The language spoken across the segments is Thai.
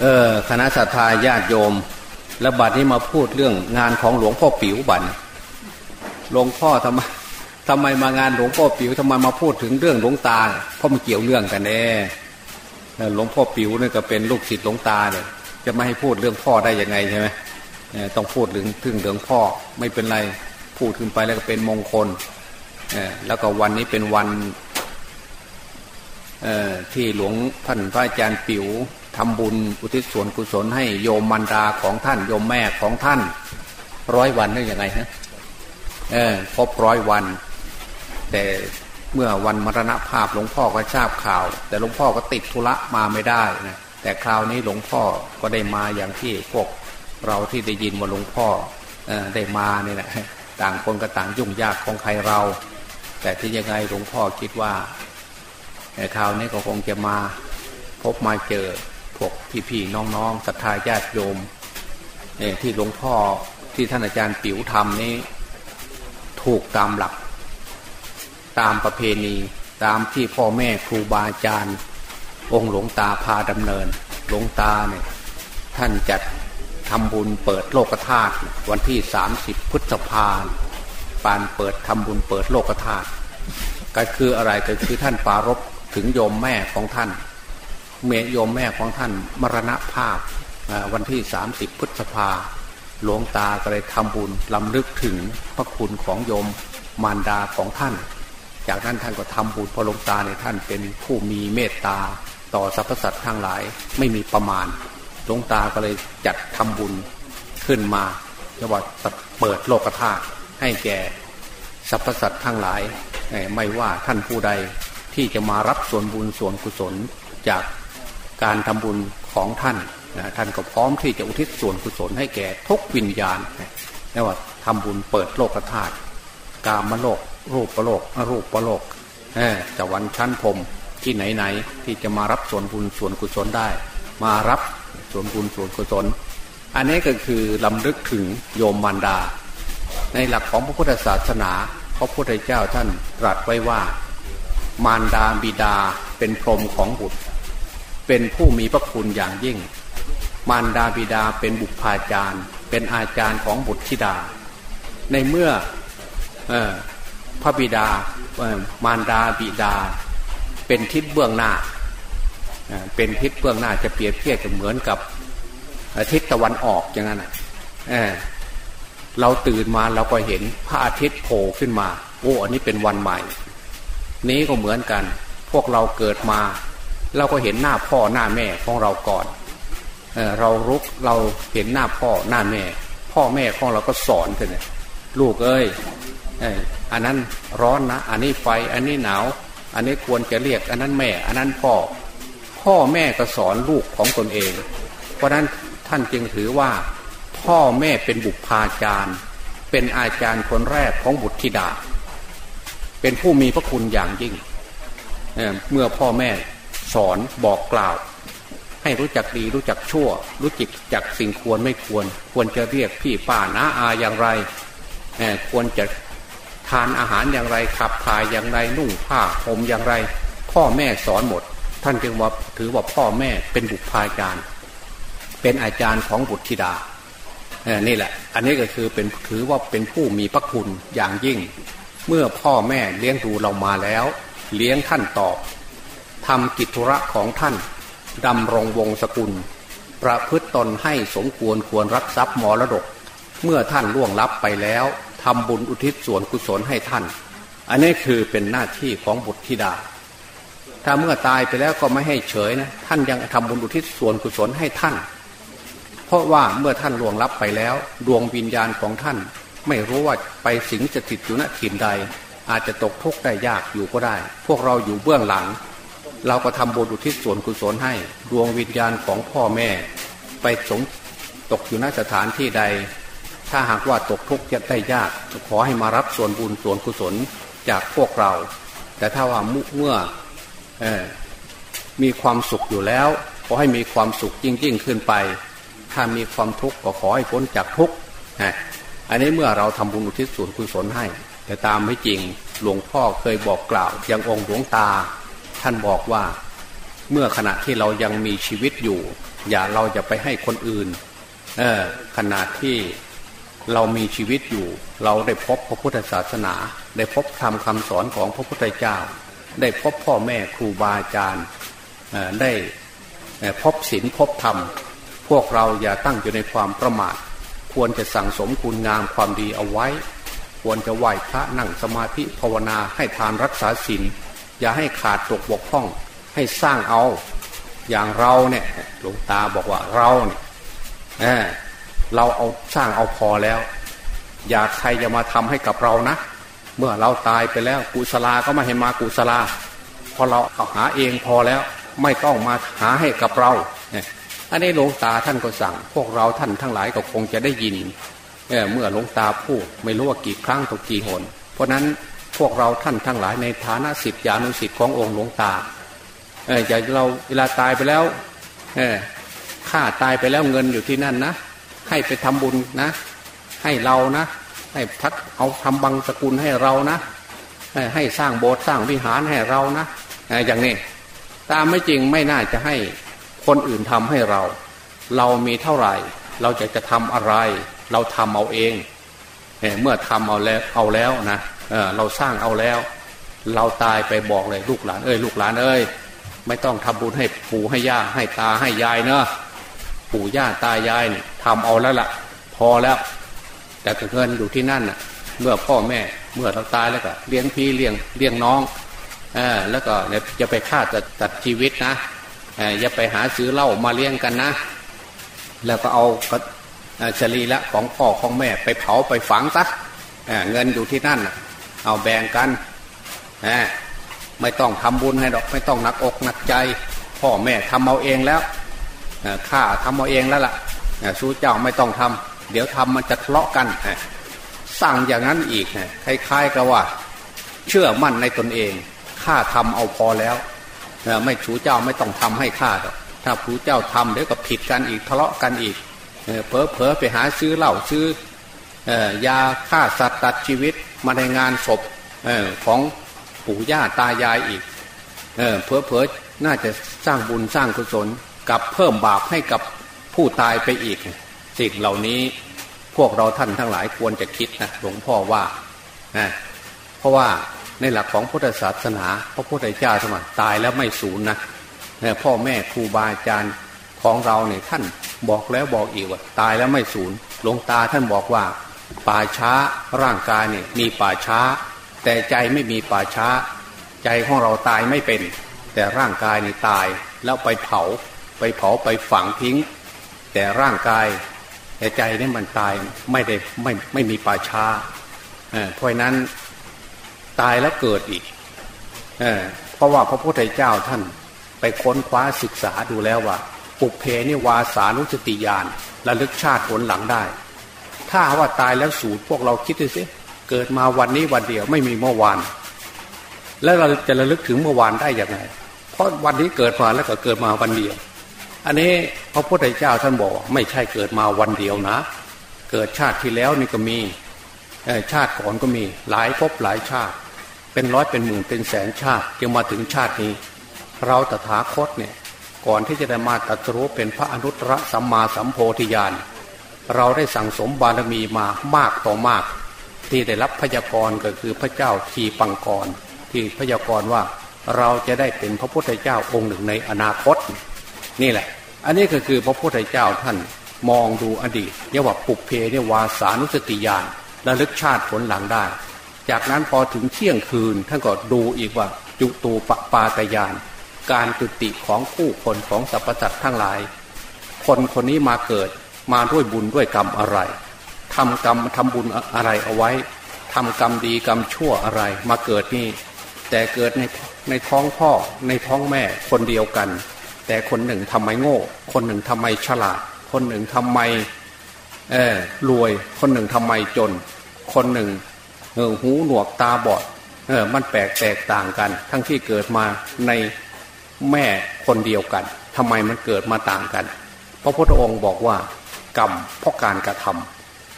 เออคณะสัตยาญาติโยม แล้วบัดนี้มาพูดเรื่องงานของหลวงพ่อปิ๋วบัดหลวงพ่อทำไมทำไมมางานหลวงพ่อปิ๋วทำไมมาพูดถึงเรื่องหลวงตาเพราะมันเกี่ยวเรื่องกันแน่หลวงพ่อปิ๋วเนี่ยก็เป็นลูกศิษย์หลวงตาเนี่ยจะไม่ให้พูดเรื่องพ่อได้ยังไงใช่ไหมต้องพูดถึงถึงเรื่องพ่อไม่เป็นไรพูดขึ้นไปแล้วก็เป็นมงคลแล้วก็วันนี้เป็นวันที่หลวงท่านพระอาจารย์ปิ๋ว ทำบุญอุทิศส่วนกุศลให้โยมมันดาของท่านโยมแม่ของท่าน ร้อยวันได้ยังไงฮะเออครบร้อยวัน แต่เมื่อวันมรณภาพหลวงพ่อก็ทราบข่าว แต่หลวงพ่อก็ติดธุระมาไม่ได้นะแต่คราวนี้หลวงพ่อก็ได้มาอย่างที่พวกเราที่ได้ยินว่าหลวงพ่ออได้มาเนี่ยนะต่างคนก็ต่างยุ่งยากของใครเรา แต่ที่ยังไงหลวงพ่อคิดว่าคราวนี้ก็คงจะมาพบมาเจอ พวกพี่ๆน้องๆศรัทธาญาติโยมเนี่ยที่หลวงพ่อที่ท่านอาจารย์ปิ๋วทำนี้ถูกตามหลัก ตามประเพณีตามที่พ่อแม่ครูบาอาจารย์ องค์หลวงตาพาดำเนิน หลวงตาเนี่ยท่านจัดทำบุญเปิดโลกธาตุวันที่สามสิบพฤษภาปานเปิดทำบุญเปิดโลกธาตุก็คืออะไรก็คือท่านปารบถึงโยมแม่ของท่าน เมยโยมแม่ของท่านมรณภาพวันที่สามสิบพฤษภาหลวงตาก็เลยทำบุญลำลึกถึงพระคุณของโยมมารดาของท่าน จากนั้นท่านก็ทำบุญพระหลวงตาในท่านเป็นผู้มีเมตตาต่อสรรพสัตว์ทั้งหลายไม่มีประมาณหลวงตาก็เลยจัดทำบุญขึ้นมาเรียกว่าเปิดโลกธาตุให้แก่สรรพสัตว์ทั้งหลาย ไม่ว่าท่านผู้ใดที่จะมารับส่วนบุญส่วนกุศลจาก การทำบุญของท่านนะท่านก็พร้อมที่จะอุทิศส่วนกุศลให้แก่ทุกวิญญาณนี่ว่าทำบุญเปิดโลกธาตุกามโลก รูปประโลกอรูปประโลกจะวันชั้นพรมที่ไหนๆที่จะมารับส่วนบุญส่วนกุศลได้ มารับส่วนบุญส่วนกุศล อันนี้ก็คือลำลึกถึงโยมมารดา ในหลักของพระพุทธศาสนาพระพุทธเจ้าท่านตรัสไว้ว่า มารดาบิดาเป็นพรมของบุตร เป็นผู้มีพระคุณอย่างยิ่ง มารดาบิดาเป็นบุพาจารย์ เป็นอาจารย์ของบุตรธิดา ในเมื่ออพระบิดามารดาบิดา เป็นทิศเบื้องหน้าเป็นทิศเบื้องหน้าจะเปรียบเทียบกับเหมือนกับทิศตะวันออกอย่างนั้นเเราตื่นมาเราก็เห็นพระอาทิตย์โผล่ขึ้นมา โอ้อันนี้เป็นวันใหม่ นี้ก็เหมือนกัน พวกเราเกิดมา เราก็เห็นหน้าพ่อหน้าแม่ของเราก่อนเรารุกเราเห็นหน้าพ่อหน้าแม่ พ่อแม่ของเราก็สอนเถอะเนี่ยลูกเอ้ยอันนั้นร้อนนะ อันนี้ไฟอันนี้หนาว อันนี้ควรจะเรียก อันนั้นแม่ อันนั้นพ่อ พ่อแม่ก็สอนลูกของตนเอง เพราะนั้นท่านจึงถือว่า พ่อแม่เป็นบุพาจารย์ เป็นอาจารย์คนแรกของบุตรธิดา เป็นผู้มีพระคุณอย่างยิ่งเมื่อพ่อแม่ สอนบอกกล่าว ให้รู้จักดีรู้จักชั่ว รู้จิกจักสิ่งควรไม่ควร ควรจะเรียกพี่ป้าน้าอาอย่างไรควรจะทานอาหารอย่างไรขับถ่ายอย่างไรนุ่งผ้าห่มอย่างไร พ่อแม่สอนหมด ท่านจึงว่าถือว่าพ่อแม่เป็นบุพายการเป็นอาจารย์ของบุตรธิดานี่แหละ อันนี้ก็คือเป็นถือว่าเป็นผู้มีพระคุณอย่างยิ่ง เมื่อพ่อแม่เลี้ยงดูเรามาแล้ว เลี้ยงท่านตอบ ทำกิจธุระของท่านดำรงวงศกุล ประพฤตตนให้สมควรควรรับทรัพย์มรดก เมื่อท่านล่วงลับไปแล้วทำบุญอุทิศส่วนกุศลให้ท่าน อันนี้คือเป็นหน้าที่ของบุตรธิดา ถ้าเมื่อตายไปแล้วก็ไม่ให้เฉยนะท่านยังทำบุญอุทิศส่วนกุศลให้ท่าน เพราะว่าเมื่อท่านล่วงลับไปแล้ว ดวงวิญญาณของท่าน ไม่รู้ว่าไปสิงจะติดอยู่ณถิ่นใด อาจจะตกทุกข์ได้ยากอยู่ก็ได้ พวกเราอยู่เบื้องหลัง เราก็ทำบุญอุทิศส่วนกุศลให้ดวงวิญญาณของพ่อแม่ ไปสงตกอยู่ณสถานที่ใด ถ้าหากว่าตกทุกข์จะได้ยากขอให้มารับส่วนบุญส่วนกุศลจากพวกเรา แต่ถ้าว่าเมื่ออมีความสุขอยู่แล้ว ขอให้มีความสุขยิ่งยิ่งขึ้นไป ถ้ามีความทุกข์ก็ขอให้พ้นจากทุกข์อันนี้เมื่อเราทำบุญอุทิศส่วนกุศลให้ แต่ตามไม่จริงหลวงพ่อเคยบอกกล่าวยังองค์หลวงตา ท่านบอกว่า เมื่อขณะที่เรายังมีชีวิตอยู่ อย่าเราจะไปให้คนอื่น เออขณะที่เรามีชีวิตอยู่ เราได้พบพระพุทธศาสนา ได้พบธรรมคำสอนของพระพุทธเจ้า ได้พบพ่อแม่ครูบาอาจารย์ได้พบศีลพบธรรม พวกเราอย่าตั้งอยู่ในความประมาท ควรจะสั่งสมคุณงามความดีเอาไว้ ควรจะไหว้พระนั่งสมาธิภาวนาให้ทานรักษาศีล อย่าให้ขาดตกบกพร่อง ให้สร้างเอา อย่างเราเนี่ยหลวงตาบอกว่าเราเนี่ยเเราเอาสร้างเอาพอแล้ว อย่าใครจะมาทำให้กับเรานะ เมื่อเราตายไปแล้วกุศลาก็มาให้มากุศลาพอเราเอาหาเองพอแล้ว ไม่ต้องมาหาให้กับเราอันนี้หลวงตาท่านก็สั่ง พวกเราท่านทั้งหลายก็คงจะได้ยินเเมื่อหลวงตาพูดไม่รู้ว่ากี่ครั้งต่อกี่หน เพราะนั้น พวกเราท่านทั้งหลายในฐานะสิทธิานุสิทธิ์ขององค์หลวงตาเอออย่าเราเวลาตายไปแล้วเออข้าตายไปแล้วเงินอยู่ที่นั่นนะ ให้ไปทำบุญนะ ให้เรานะ ให้ทักเอาทำบังสกุลให้เรานะให้สร้างโบสถ์สร้างวิหารให้เรานะอย่างนี้ตามไม่จริงไม่น่าจะให้คนอื่นทำให้เรา เรามีเท่าไหร่ เราจะจะทำอะไร เราทำเอาเองเมื่อทำเอาแล้วเอาแล้วนะ เราสร้างเอาแล้ว เราตายไปบอกเลยลูกหลานเอ้ยลูกหลานเอ้ยไม่ต้องทำบุญให้ปู่ให้ย่าให้ตาให้ยายเนอะปู่ย่าตายายเนี่ยทำเอาแล้วละ่ะ พอแล้ว แต่เงินอยู่ที่นั่นน่ะ เมื่อพ่อแม่เมื่อเราตายแล้วก็เลี้ยงพี่เลี้ยงเลี้ยงน้องอแล้วก็เนี่ยจะไปฆ่าตัดตัดชีวิตนะอย่าไปหาซื้อเหล้ามาเลี้ยงกันนะ แล้วก็เอาชลีละของพ่อของแม่ไปเผาไปฝังซะเงินอยู่ที่นั่น เอาแบ่งกันไม่ต้องทำบุญให้ดอก ไม่ต้องนักอกนักใจ พ่อแม่ทำเอาเองแล้วข้าทำเอาเองแล้วล่ะสู้เจ้าไม่ต้องทำเดี๋ยวทำมันจะทะเลาะกันสั่งอย่างนั้นอีกคล้ายๆกับว่า เชื่อมั่นในตนเองข้าทำเอาพอแล้วไม่ชูเจ้าไม่ต้องทำให้ข้าดอกถ้าผูเจ้าทำเดี๋ยวก็ผิดกันอีกทะเลาะกันอีกเพอเพอไปหาซื้อเหล้าซื้อ ยาฆ่าสัตว์ตัดชีวิตมาในงานศพของปู่ย่าตายายอีกเพอเพอน่าจะสร้างบุญสร้างกุศลกับเพิ่มบาปให้กับผู้ตายไปอีก สิ่งเหล่านี้พวกเราท่านทั้งหลายควรจะคิดนะหลวงพ่อว่านะเพราะว่าในหลักของพุทธศาสนาพระพุทธเจ้าสมัยตายแล้วไม่สูญนะพ่อแม่ครูบาอาจารย์ของเราเนี่ยท่านบอกแล้วบอกอีกว่า ตายแล้วไม่สูญหลวงตาท่านบอกว่า ป่าช้าร่างกายเนี่ยมีป่าช้า แต่ใจไม่มีป่าช้า ใจของเราตายไม่เป็น แต่ร่างกายนี่ตายแล้วไปเผา ไปเผาไปฝังทิ้ง แต่ร่างกายแต่ใจนี่มันตายไม่ได้ไม่ไม่มีป่าช้าเพราะนั้นตายแล้วเกิดอีกเเพราะว่าพระพุทธเจ้าท่านไปค้นคว้าศึกษาดูแล้วว่าปุเพนี่วาสานุสติญาณระลึกชาติผลหลังได้ ถ้าว่าตายแล้วสูญพวกเราคิดดูสิเกิดมาวันนี้วันเดียวไม่มีเมื่อวาน แล้วเราจะระลึกถึงเมื่อวานได้อย่างไรเพราะวันนี้เกิดมาแล้วก็เกิดมาวันเดียว อันนี้พระพุทธเจ้าท่านบอกไม่ใช่เกิดมาวันเดียวนะ เกิดชาติที่แล้วนี่ก็มีชาติก่อนก็มีหลายภพหลายชาติ เป็นร้อยเป็นหมื่นเป็นแสนชาติ จึงมาถึงชาตินี้ เราตถาคตเนี่ยก่อนที่จะได้มาตรัสรู้เป็นพระอนุตตรสัมมาสัมโพธิญาณเเราได้สั่งสมบารมีมามากต่อมาก ที่ได้รับพยากรณ์ก็คือพระเจ้าทีปังกร ที่พยากรณ์ว่าเราจะได้เป็นพระพุทธเจ้าองค์หนึ่งในอนาคต นี่แหละ อันนี้ก็คือพระพุทธเจ้าท่านมองดูอดีตเรียกว่าปุกเพเนวาสานุสติญาณระลึกชาติผลหลังได้ จากนั้นพอถึงเที่ยงคืนท่านก็ดูอีกว่าจุตูปปาตยาน การจุติของผู้คนของสรรพสัตว์ทั้งหลาย คนคนนี้มาเกิด มาด้วยบุญด้วยกรรมอะไรทำกรรมทำบุญอะไรเอาไว้ทำกรรมดีกรรมชั่วอะไร มาเกิดนี่ แต่เกิดในในท้องพ่อในท้องแม่คนเดียวกัน แต่คนหนึ่งทำไมโง่ คนหนึ่งทำไมฉลาด คนหนึ่งทำไมเออรวย คนหนึ่งทำไมจน คนหนึ่งเออหูหนวกตาบอดเออมันแปลกแตกต่างกัน ทั้งที่เกิดมาในแม่คนเดียวกันทำไมมันเกิดมาต่างกัน พระพุทธองค์บอกว่า กรรม เพราะการกระท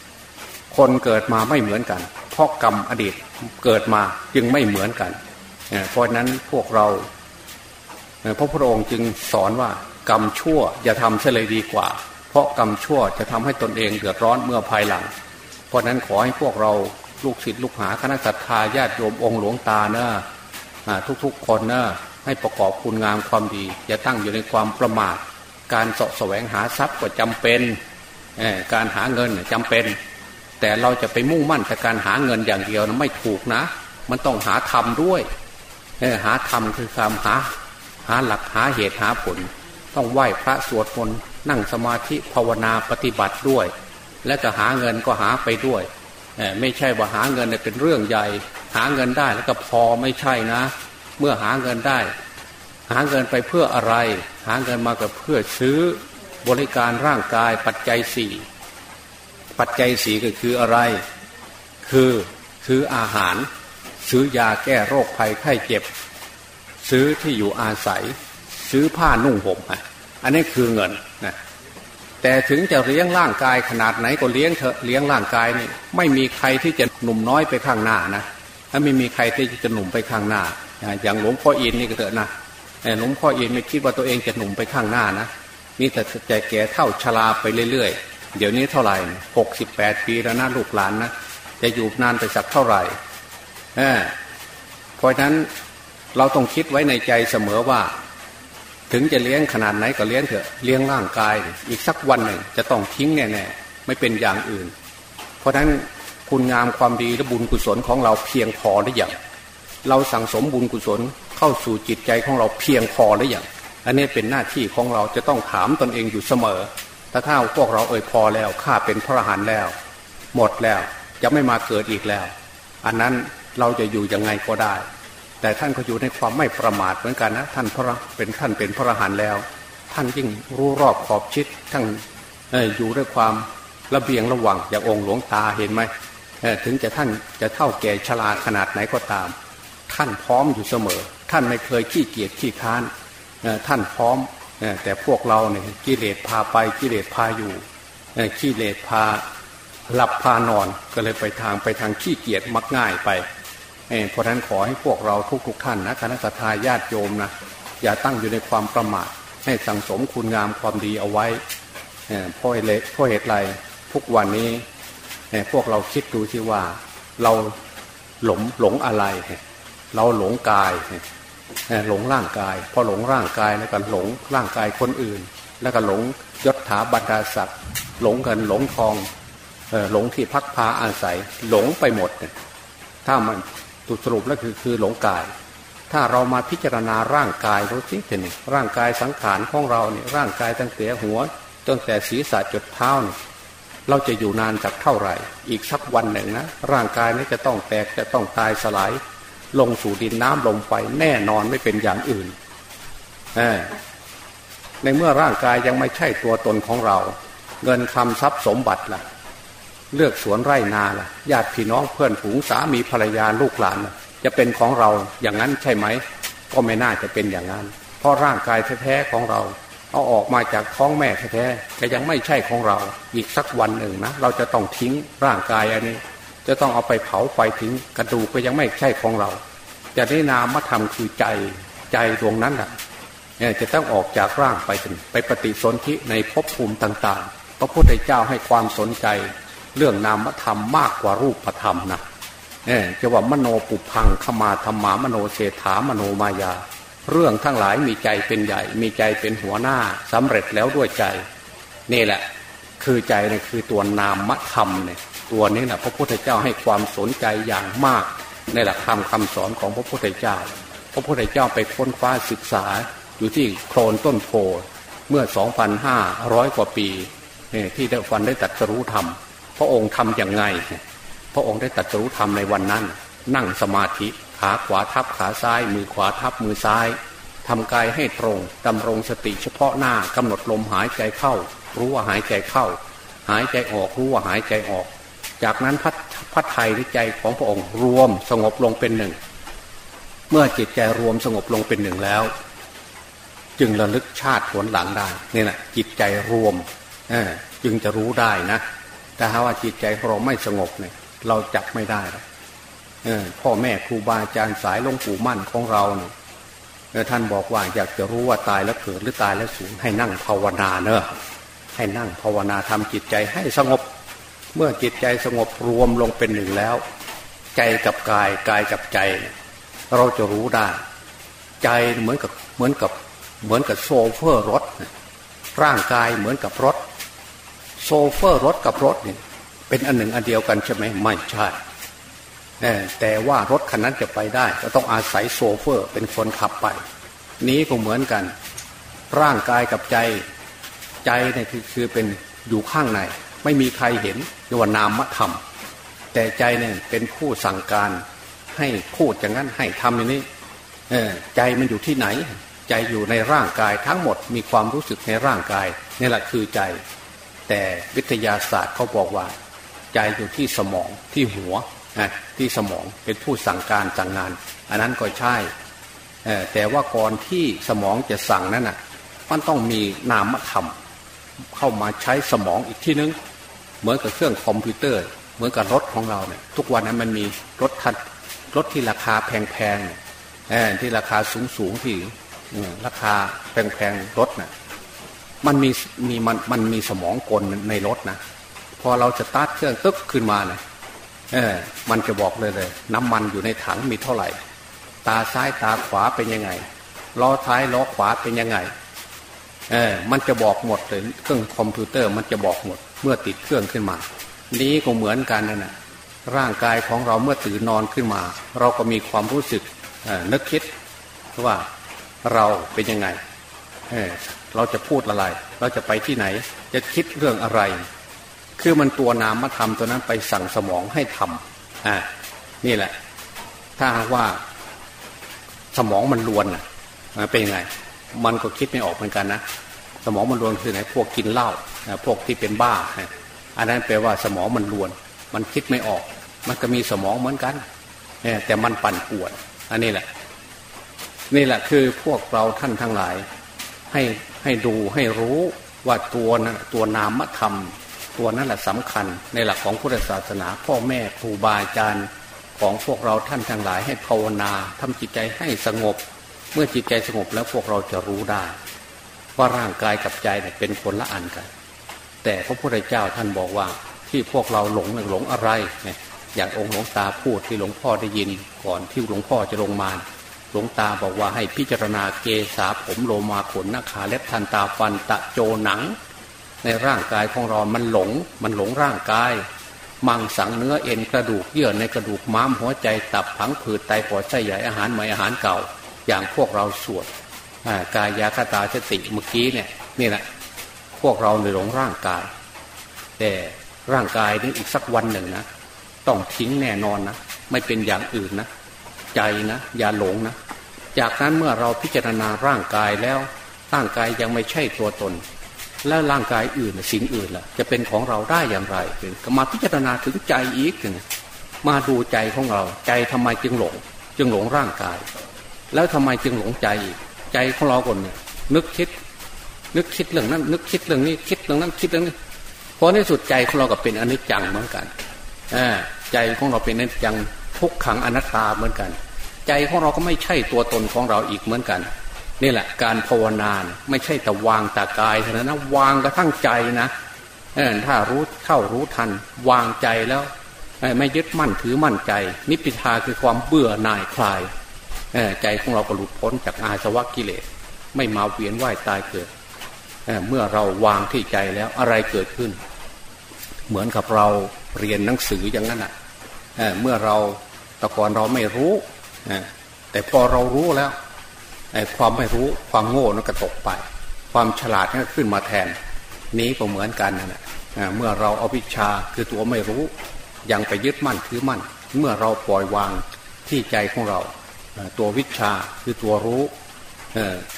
ำคนเกิดมาไม่เหมือนกัน เพราะกรรมอดีตเกิดมาจึงไม่เหมือนกันเพราะนั้นพวกเราพระพุทธองค์จึงสอนว่ากรรมชั่วอย่าทำเฉลยดีกว่า เพราะกรรมชั่วจะทำให้ตนเองเดือดร้อนเมื่อภายหลัง เพราะนั้นขอให้พวกเราลูกศิษย์ลูกหาคณะสัตยาญาติโยมองค์หลวงตาเนะทุกๆคนเนะให้ประกอบคุณงามความดี อย่าตั้งอยู่ในความประมาท การสะแสวงหาทรัพย์ก็จำเป็น การหาเงินจำเป็น แต่เราจะไปมุ่งมั่นแต่การหาเงินอย่างเดียวนะไม่ถูกนะ มันต้องหาธรรมด้วยหาธรรมคือคำหาหาหลักหาเหตุหาผล ต้องไหว้พระสวดมนต์นั่งสมาธิภาวนาปฏิบัติด้วย และจะหาเงินก็หาไปด้วยไม่ใช่ว่าหาเงินเป็นเรื่องใหญ่ หาเงินได้แล้วก็พอไม่ใช่นะ เมื่อหาเงินได้ หาเงินไปเพื่ออะไร หาเงินมากับเพื่อซื้อ บริการร่างกายปัจจัยสี่ปัจจัยสี่ก็คืออะไร คือซื้ออาหาร ซื้อยาแก้โรคภัยไข้เจ็บ ซื้อที่อยู่อาศัย ซื้อผ้านุ่งห่มอันนี้คือเงินนะแต่ถึงจะเลี้ยงร่างกายขนาดไหนก็เลี้ยงเถอะเลี้ยงร่างกายนี่ไม่มีใครที่จะหนุ่มน้อยไปข้างหน้านะถ้าไม่มีใครที่จะหนุ่มไปข้างหน้า อย่างหลวงพ่ออินนี่ก็เถอะนะหลวงพ่ออินไม่คิดว่าตัวเองจะหนุ่มไปข้างหน้านะ นี่แต่จแก่เท่าชราไปเรื่อยๆ เดี๋ยวนี้เท่าไหร่หกสิบแปดปีแล้วนะลูกหลานนะจะอยู่นานไปสักเท่าไหร่เพราะฉะนั้นเราต้องคิดไว้ในใจเสมอว่า ถึงจะเลี้ยงขนาดไหนก็เลี้ยงเถอะเลี้ยงร่างกาย อีกสักวันหนึ่งจะต้องทิ้งแน่ๆไม่เป็นอย่างอื่น เพราะฉะนั้นคุณงามความดีและบุญกุศลของเราเพียงพอหรือยังเราสั่งสมบุญกุศลเข้าสู่จิตใจของเราเพียงพอหรือยัง อันนี้เป็นหน้าที่ของเราจะต้องถามตนเองอยู่เสมอ ถ้าข้าพวกเราเอ่ยพอแล้วข้าเป็นพระอรหันต์แล้ว หมดแล้วจะไม่มาเกิดอีกแล้ว อันนั้นเราจะอยู่ยังไงก็ได้ แต่ท่านก็อยู่ในความไม่ประมาทเหมือนกันนะท่านพระเป็นท่านเป็นพระอรหันต์แล้ว ท่านยิ่งรู้รอบขอบชิดทั้งอยู่ด้วยความระเบียงระวังอย่างองค์หลวงตาเห็นไหมถึงจะท่านจะเท่าแก่ชราขนาดไหนก็ตาม ท่านพร้อมอยู่เสมอ ท่านไม่เคยขี้เกียจขี้ค้าน ท่านพร้อมแต่พวกเราเนี่ยกิเลสพาไปกิเลสพาอยู่กิเลสพาหลับพานอนก็เลยไปทางไปทางขี้เกียจมักง่ายไปเพราะนั้นขอให้พวกเราทุกๆทท่านนะคณะสัตยาญาติโยมนะอย่าตั้งอยู่ในความประมาทให้สังสมคุณงามความดีเอาไว้เพราะเหตุเพราะเหตุไรทุกวันนี้พวกเราคิดดูที่ว่าเราหลงหลงอะไร เราหลงกาย หลงร่างกาย พอหลงร่างกายแล้วก็หลงร่างกายคนอื่น แล้วก็หลงยศถาบรรดาศักดิ์หลงเงินหลงทองหลงที่พักพาอาศัย หลงไปหมดถ้ามันตุสรุปแล้วคือคือหลงกาย ถ้าเรามาพิจารณาร่างกายรู้สิเป็นร่างกายสังขารของเราเนี่ยร่างกายตั้งแต่หัวตั้งแต่ศีรษะจดเท้าเนี่ยเราจะอยู่นานจากเท่าไหร่ อีกสักวันหนึ่งนะร่างกายนี้จะต้องแตกจะต้องตายสลาย ลงสู่ดินน้ำลมไฟแน่นอนไม่เป็นอย่างอื่นในเมื่อร่างกายยังไม่ใช่ตัวตนของเรา เงินคำทรัพย์สมบัติล่ะ เลือกสวนไร่นาล่ะญาติพี่น้องเพื่อนฝูงสามีภรรยาลูกหลานจะเป็นของเราอย่างนั้นใช่ไหม ก็ไม่น่าจะเป็นอย่างนั้น เพราะร่างกายแท้ๆของเรา เอาออกมาจากท้องแม่แท้ๆก็ยังไม่ใช่ของเรา อีกสักวันหนึ่งนะเราจะต้องทิ้งร่างกายอันนี้ จะต้องเอาไปเผาไฟทิ้งกระดูกก็ยังไม่ใช่ของเรา จะได้นามธรรมคือใจใจดวงนั้นแหละจะต้องออกจากร่างไปถึงไปปฏิสนธิในภพภูมิต่างๆ พระพุทธเจ้าให้ความสนใจ เรื่องนามธรรมมากกว่ารูปธรรมนะเนี่ยจะว่ามโนปุพังขมาธรรมามโนเศรษฐามโนมายา เรื่องทั้งหลายมีใจเป็นใหญ่ มีใจเป็นหัวหน้าสำเร็จแล้วด้วยใจ นี่แหละ คือใจเนี่ยคือตัวนามธรรมเนี่ย ตัวนี้แหละพระพุทธเจ้าให้ความสนใจอย่างมาก ในหลักธรรมคาสอนของพระพุทธเจ้า พระพุทธเจ้าไปค้นคว้าศึกษาอยู่ที่โคลนต้นโพเมื่อ 2,500 กว่าปีที่ได้ฟันได้ตัดสรู้ธรรม พระองค์ทำอย่างไง พระองค์ได้ตัดสรู้ธรรมในวันนั้น นั่งสมาธิขาขวาทับขาซ้าย มือขวาทับมือซ้ายทำกายให้ตรงดำรงสติเฉพาะหน้ากำหนดลมหายใจเข้า รู้ว่าหายใจเข้า หายใจออกรู้ว่าหายใจออก จากนั้นพัดพัดไทยใจของพระองค์รวมสงบลงเป็นหนึ่ง เมื่อจิตใจรวมสงบลงเป็นหนึ่งแล้ว จึงระลึกชาติผลหลังได้นี่แหละจิตใจรวมจึงจะรู้ได้นะแต่ถ้าว่าจิตใจของเราไม่สงบเนี่ย เราจับไม่ได้พ่อแม่ครูบาอาจารย์สายหลวงปู่มั่นของเราเนี่ยท่านบอกว่าอยากจะรู้ว่าตายแล้วเกิดหรือตายแล้วสูญให้นั่งภาวนาเนอะให้นั่งภาวนาทำจิตใจให้สงบ เมื่อจิตใจสงบรวมลงเป็นหนึ่งแล้ว ใจกับกายกายกับใจ เราจะรู้ได้ ใจเหมือนกับเหมือนกับเหมือนกับโซเฟอร์รถ ร่างกายเหมือนกับรถ โซเฟอร์รถกับรถเนี่ยเป็นอันหนึ่งอันเดียวกันใช่ไหมไม่ใช่แต่ว่ารถคันนั้นจะไปได้ ก็ต้องอาศัยโซเฟอร์เป็นคนขับไป นี้ก็เหมือนกัน ร่างกายกับใจใจเนี่ยคือคือเป็นอยู่ข้างใน ไม่มีใครเห็นเรียกว่านามธรรม แต่ใจเนี่ยเป็นผู้สั่งการให้พูดอย่างนั้นให้ทำอย่างนี้ใจมันอยู่ที่ไหน ใจอยู่ในร่างกายทั้งหมดมีความรู้สึกในร่างกายนี่แหละคือใจ แต่วิทยาศาสตร์เขาบอกว่า ใจอยู่ที่สมองที่หัวที่สมองเป็นผู้สั่งการสั่งงาน อันนั้นก็ใช่แต่ว่าก่อนที่สมองจะสั่งนั้นน่ะมันต้องมีนามธรรมเข้ามาใช้สมองอีกที่นึง เหมือนกับเครื่องคอมพิวเตอร์ เหมือนกับรถของเราเนี่ยทุกวันนั้นมันมีรถทัดรถที่ราคาแพงๆที่ราคาสูงๆที่ราคาแพงๆรถน่ะมันมีมีมันมันมีสมองกลในรถนะพอเราจะตัดเครื่องตึ๊บขึ้นมาเนี่ยเออ มันจะบอกเลยเลย น้ำมันอยู่ในถังมีเท่าไหร่ ตาซ้ายตาขวาเป็นยังไงล้อท้ายล้อขวาเป็นยังไง เออ มันจะบอกหมดเลยเครื่องคอมพิวเตอร์มันจะบอกหมด เมื่อติดเครื่องขึ้นมา นี้ก็เหมือนกันนั่นแหะร่างกายของเราเมื่อตื่นนอนขึ้นมา เราก็มีความรู้สึกนึกคิดว่าเราเป็นยังไงเเราจะพูดอะไร เราจะไปที่ไหน จะคิดเรื่องอะไร คือมันตัวนามธรรมตัวนั้นไปสั่งสมองให้ทำอ่านี่แหละ ถ้าว่าสมองมันลวนอะเป็นยังไง มันก็คิดไม่ออกเหมือนกันนะ มองมันลวนคือไหนพวกกินเหล้าพวกที่เป็นบ้า อันนั้นแปลว่าสมองมันลวน มันคิดไม่ออก มันก็มีสมองเหมือนกันแต่มันปั่นป่วน อันนี้แหละ นี่แหละคือพวกเราท่านทั้งหลาย ให้ให้ดูให้รู้ว่าตัวนะตัวนามธรรม ตัวนั่นแหละสำคัญ ในหลักของพุทธศาสนา พ่อแม่ครูบาอาจารย์ของพวกเราท่านทั้งหลายให้ภาวนาทำจิตใจให้สงบ เมื่อจิตใจสงบแล้วพวกเราจะรู้ได้ ว่าร่างกายกับใจเนี่ยเป็นคนละอันกัน แต่พระพุทธเจ้าท่านบอกว่าที่พวกเราหลงหลงอะไรเนี่ยอย่างองค์หลวงตาพูดที่หลวงพ่อได้ยินก่อนที่หลวงพ่อจะลงมา หลวงตาบอกว่าให้พิจารณาเกษาผมโลมาขนนาขาเล็บทันตาฟันตะโจหนัง ในร่างกายของเรามันหลง มันหลงร่างกาย มังสังเนื้อเอ็นกระดูกเยื่อในกระดูกม้ามหัวใจตับผังผืดไตปอดไส้ใหญ่อาหารใหม่อาหารเก่า อย่างพวกเราสวด กายยาคตาสติเมื่อกี้เนี่ยนี่แหละพวกเราเลยหลงร่างกาย แต่ร่างกายนี่อีกสักวันหนึ่งนะต้องทิ้งแน่นอนนะไม่เป็นอย่างอื่นนะใจนะอย่าหลงนะจากนั้นเมื่อเราพิจารณาร่างกายแล้วร่างกายยังไม่ใช่ตัวตน แล้วร่างกายอื่นสิ่งอื่นล่ะ จะเป็นของเราได้อย่างไรก็มาพิจารณาถึงใจอีกถึงมาดูใจของเรา ใจทำไมจึงหลง จึงหลงร่างกาย แล้วทำไมจึงหลงใจ ใจของเราคนเนี่ยนึกคิด นึกคิดเรื่องนั้น นึกคิดเรื่องนี้ คิดเรื่องนั้น คิดเรื่องนี้พอในสุดใจของเราก็เป็นอนิจจังเหมือนกันอใจของเราเป็นอนิจจังทุกขังอนัตตาเหมือนกัน ใจของเราก็ไม่ใช่ตัวตนของเราอีกเหมือนกันนี่แหละการภาวนาไม่ใช่แต่วางแต่กายเท่านั้นนะวางกระทั่งใจนะถ้ารู้เข้ารู้ทัน วางใจแล้ว ไม่ยึดมั่นถือมั่นใจ นิพพิทาคือความเบื่อหน่ายคลาย ใจของเราก็หลุดพ้นจากอาสวะกิเลส ไม่มาเวียนว่ายตายเกิดเเมื่อเราวางที่ใจแล้วอะไรเกิดขึ้น เหมือนกับเราเรียนหนังสืออย่างนั้นอะเเมื่อเราแตะกอนเราไม่รู้แต่พอเรารู้แล้วความไม่รู้ความโง่นั่นก็ตกไป ความฉลาดนั่นขึ้นมาแทน นี้ก็เหมือนกันนั่ะเมื่อเราเอาวิชาคือตัวไม่รู้ ยังไปยึดมั่นถือมั่น เมื่อเราปล่อยวางที่ใจของเรา ตัววิชาคือตัวรู้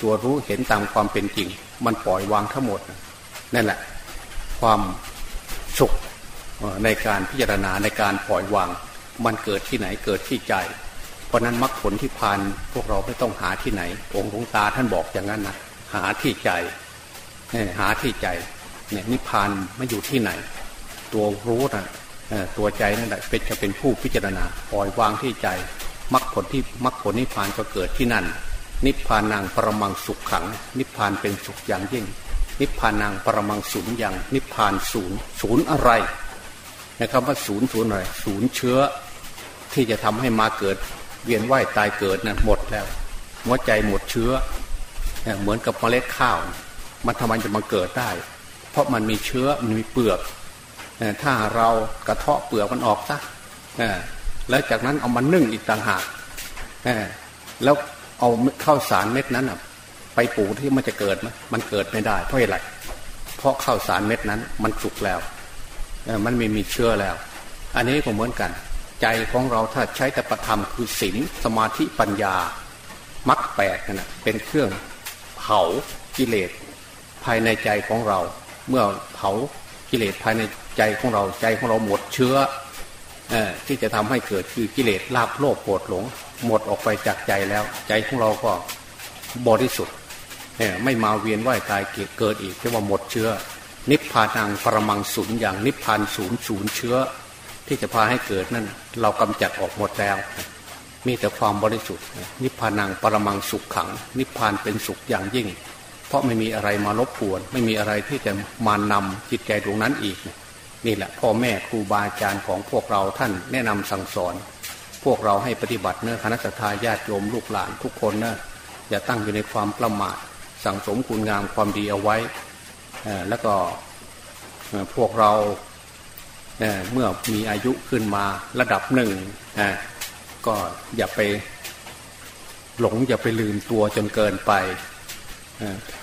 ตัวรู้เห็นตามความเป็นจริง มันปล่อยวางทั้งหมดนั่นแหละ ความสุขในการพิจารณาในการปล่อยวาง มันเกิดที่ไหนเกิดที่ใจ เพราะนั้นมรรคผลที่พานพวกเราไม่ต้องหาที่ไหน องค์หลวงตาท่านบอกอย่างนั้นนะหาที่ใจหาที่ใจเนี่ยนิพพานไม่อยู่ที่ไหน ตัวรู้นะตัวใจนั่นแหละเป็นจะเป็นผู้พิจารณาปล่อยวางที่ใจ มรรคผลที่มรรคผลนิพพานก็เกิดที่นั่น นิพพานังปรมังสุขขัง นิพพานเป็นสุขอย่างยิ่ง นิพพานังปรมังศูนย์อย่าง นิพพานศูนย์ศูนย์อะไรนะครับว่าศูนย์ศูนย์อะไรศูนย์เชื้อที่จะทำให้มาเกิดเวียนว่ายตายเกิดนั้นหมดแล้วหัวใจหมดเชื้อเหมือนกับเมล็ดข้าว มันทำไมจะมาเกิดได้ เพราะมันมีเชื้อมันมีเปลือกถ้าเรากระเทาะเปลือกมันออกซะ แล้วจากนั้นเอามานึ่งอีกต่างหากแล้วเอาข้าวสารเม็ดนั้นไปปลูกที่มันจะเกิดไหมมันเกิดไม่ได้ เพราะอะไรเพราะข้าวสารเม็ดนั้น มันสุกแล้วมันไม่มีเชื้อแล้ว อันนี้ก็เหมือนกัน ใจของเราถ้าใช้แต่ประธรรมคือศีลสมาธิปัญญามรรคแปดนะเป็นเครื่องเผากิเลสภายในใจของเรา เมื่อเผากิเลสภายในใจของเราใจของเราหมดเชื้อ ที่จะทำให้เกิดคือกิเลสลาบโลภโกรธหลง หมดออกไปจากใจแล้ว ใจของเราก็บริสุทธิ์ไม่มาเวียนว่ายตายเกิดอีกเรียกว่าหมดเชื้อ นิพพานังปรมังศูนย์อย่างนิพพานศูนย์ศูนย์เชื้อ ที่จะพาให้เกิดนั่นเรากำจัดออกหมดแล้ว มีแต่ความบริสุทธิ์ นิพพานังปรมังสุขขัง นิพพานเป็นสุขอย่างยิ่ง เพราะไม่มีอะไรมารบกวน ไม่มีอะไรที่จะมานำจิตใจดวงนั้นอีก นี่แหละพ่อแม่ครูบาอาจารย์ของพวกเราท่านแนะนำสั่งสอน พวกเราให้ปฏิบัติเนื้อคณะสัตยาติโยมลูกหลานทุกคนนะอย่าตั้งอยู่ในความประมาทสั่งสมคุณงามความดีเอาไว้ แล้วก็พวกเราเมื่อมีอายุขึ้นมาระดับหนึ่งก็อย่าไปหลงอย่าไปลืมตัวจนเกินไป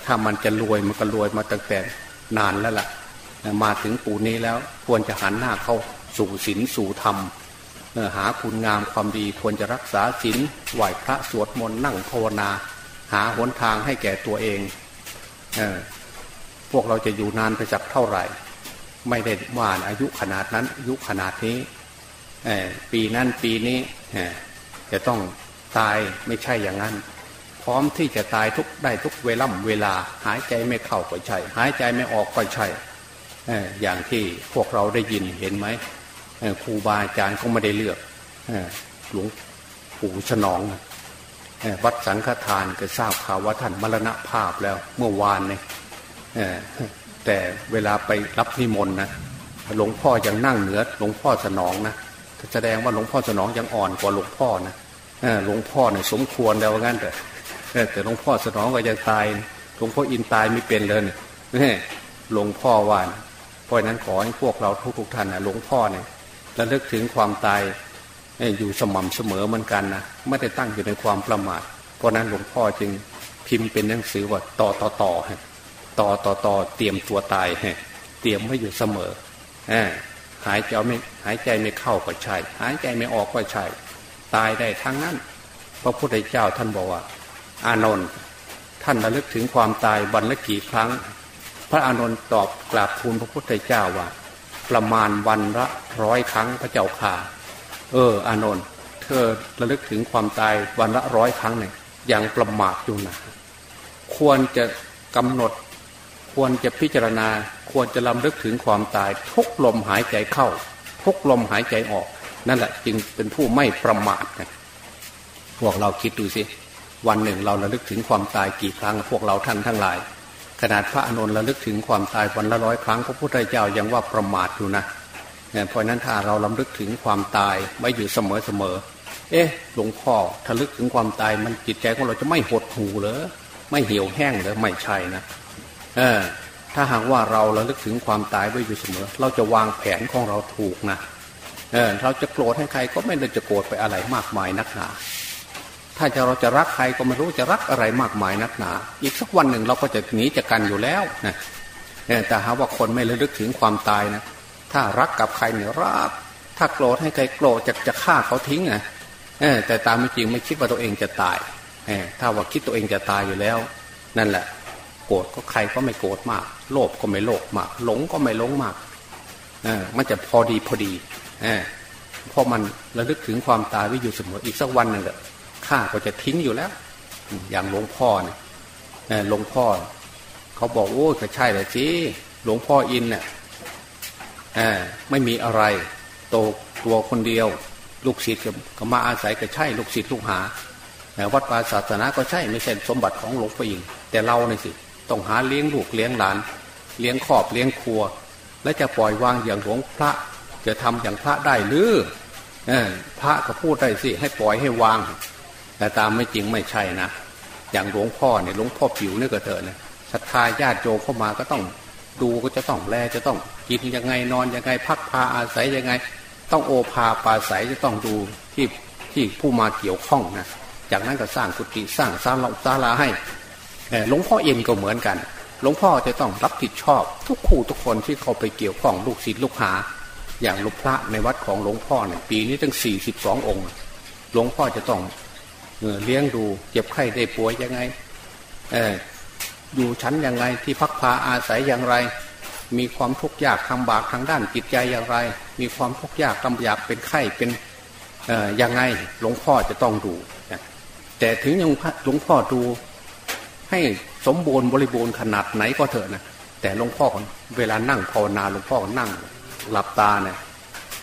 ถ้ามันจะรวยมันก็รวยมาตั้งแต่นานแล้วล่ะ มาถึงปูนี้แล้วควรจะหันหน้าเข้าสู่ศีลสู่ธรรมหาคุณงามความดีควรจะรักษาศีลไหวพระสวดมนต์นั่งภาวนา หาหนทางให้แก่ตัวเองเอพวกเราจะอยู่นานไปจากเท่าไหร่ ไม่ได้ว่าอายุขนาดนั้น อายุขนาดนี้ปีนั้นปีนี้จะต้องตายไม่ใช่อย่างนั้น พร้อมที่จะตายทุกได้ทุกเวล่ำเวลา หายใจไม่เข้าก็ใช่ หายใจไม่ออกก็ใช่ อย่างที่พวกเราได้ยินเห็นไหมครูบาอาจารย์เขาไม่ได้เลือกหลวงปู่ฉนองวัดสังฆทานก็ทราบข่าวว่าท่านมรณภาพแล้วเมื่อวานเนี่ยแต่เวลาไปรับนิมนต์นะหลวงพ่อยังนั่งเหนือหลวงพ่อสนองนะแสดงว่าหลวงพ่อสนองยังอ่อนกว่าหลวงพ่อนะหลวงพ่อเนี่ยสมควรแล้วงั้นแต่แต่หลวงพ่อสนองก็ยังตายหลวงพ่ออินตายไม่เป็นเลยเนี่ยหลวงพ่อว่าน เพราะนั้นขอให้พวกเราทุกๆท่านนะหลวงพ่อเนี่ยระลึกถึงความตายอยู่สม่ำเสมอเหมือนกันนะไม่ได้ตั้งอยู่ในความประมาท เพราะนั้นหลวงพ่อจึงพิมพ์เป็นหนังสือว่าต่อต่อต่อต่อต่อต่อเตรียมตัวตายเตรียมไว้อยู่เสมอหายใจไม่หายใจไม่เข้าก็ใช่ หายใจไม่ออกก็ใช่ ตายได้ทั้งนั้น พระพุทธเจ้าท่านบอกว่า อานนท์ท่านระลึกถึงความตายวันละกี่ครั้ง พระอานนท์ตอบกราบทูลพระพุทธเจ้าว่า ประมาณวันละร้อยครั้งพระเจ้าข่าเออ อานนท์เธอระลึกถึงความตายวันละร้อยครั้งเนี่ยยังประมาทอยู่นะควรจะกำหนด ควรจะพิจารณา ควรจะลำลึกถึงความตายทุกลมหายใจเข้า ทุกลมหายใจออก นั่นแหละจึงเป็นผู้ไม่ประมาทนะพวกเราคิดดูสิวันหนึ่งเราระลึกถึงความตายกี่ครั้ง พวกเราท่านทั้งหลาย ขนาดพระอนุนระลึกถึงความตายวันละร้อยครั้งพระพุทธเจ้ายังว่าประมาทอยู่นะเพราะนั้นถ้าเราลำลึกถึงความตายไว้อยู่เสมอเสมอเอ๊ะหลวงพ่อถ้าลึกถึงความตายมันจิตใจของเราจะไม่หดหูเหรอไม่เหี่ยวแห้งเหรอไม่ใช่นะเออถ้าหากว่าเราระลึกถึงความตายไว้อยู่เสมอ เราจะวางแผนของเราถูกนะเออเราจะโกรธให้ใครก็ไม่ได้จะโกรธไปอะไรมากมายนักหนา ถ้าจะเราจะรักใครก็ไม่รู้จะรักอะไรมากมายนักหนา อีกสักวันหนึ่งเราก็จะหนีจากกันอยู่แล้วนะแต่หาว่าคนไม่ระลึกถึงความตายนะถ้ารักกับใครเนี่ยรัก ถ้าโกรธให้ใครโกรธจะจะฆ่าเขาทิ้งนะแต่ตามไม่จริงไม่คิดว่าตัวเองจะตายถ้าว่าคิดตัวเองจะตายอยู่แล้ว นั่นแหละ โกรธก็ใครก็ไม่โกรธมาก โลภก็ไม่โลภมาก หลงก็ไม่หลงมากมันจะพอดีพอดีเพราะมันระลึกถึงความตายไว้อยู่เสมออีกสักวันหนึ่งแหละ ข้าก็จะทิ้งอยู่แล้ว อย่างหลวงพ่อเนี่ยหลวงพ่อ เขาบอกโอ้ก็ใช่เลยจีหลวงพ่ออินเนี่ยไม่มีอะไร โตตัวคนเดียว ลูกศิษย์ก็มาอาศัยก็ใช่ ลูกศิษย์ลูกหาวัดวาศาสนาก็ใช่ไม่ใช่สมบัติของหลวงพ่ออินแต่เราเนี่ยสิต้องหาเลี้ยงลูกเลี้ยงหลาน เลี้ยงครอบเลี้ยงครัว และจะปล่อยวางอย่างหลวงพระ จะทำอย่างพระได้หรือพระก็พูดได้สิให้ปล่อยให้วาง แต่ตามไม่จริงไม่ใช่นะอย่างหลวงพ่อเนี่ยหลวงพ่อผิวเนี่ยก็เถอะนะศรัทธาญาติโยมเข้ามาก็ต้องดูก็จะต้องแลจะต้องกินยังไงนอนยังไงพักพาอาศัยยังไง ต้องโอภาปาศัยจะต้องดูที่ที่ผู้มาเกี่ยวข้องนะจากนั้นก็สร้างกุฏิสร้างศาลาศาลาให้หลวงพ่อเอ็นก็เหมือนกัน หลวงพ่อจะต้องรับผิดชอบ ทุกคู่ทุกคนที่เขาไปเกี่ยวข้องลูกศิษย์ลูกหา อย่างลูกพระในวัดของหลวงพ่อเนี่ยปีนี้ตั้งสี่สิบสององค์ หลวงพ่อจะต้อง เลี้ยงดูเจ็บไข้ได้ป่วยยังไงอยู่ชั้นยังไงที่พักพาอาศัยอย่างไร มีความทุกข์ยากทำบากทางด้านจิตใจอย่างไร มีความทุกข์ยากลำบากเป็นไข้เป็นยังไงหลวงพ่อจะต้องดูแต่ถึงยังหลวงพ่อดูให้สมบูรณ์บริบูรณ์ขนาดไหนก็เถอะนะแต่หลวงพ่อเวลานั่งภาวนาหลวงพ่อนั่งหลับตาเนี่ย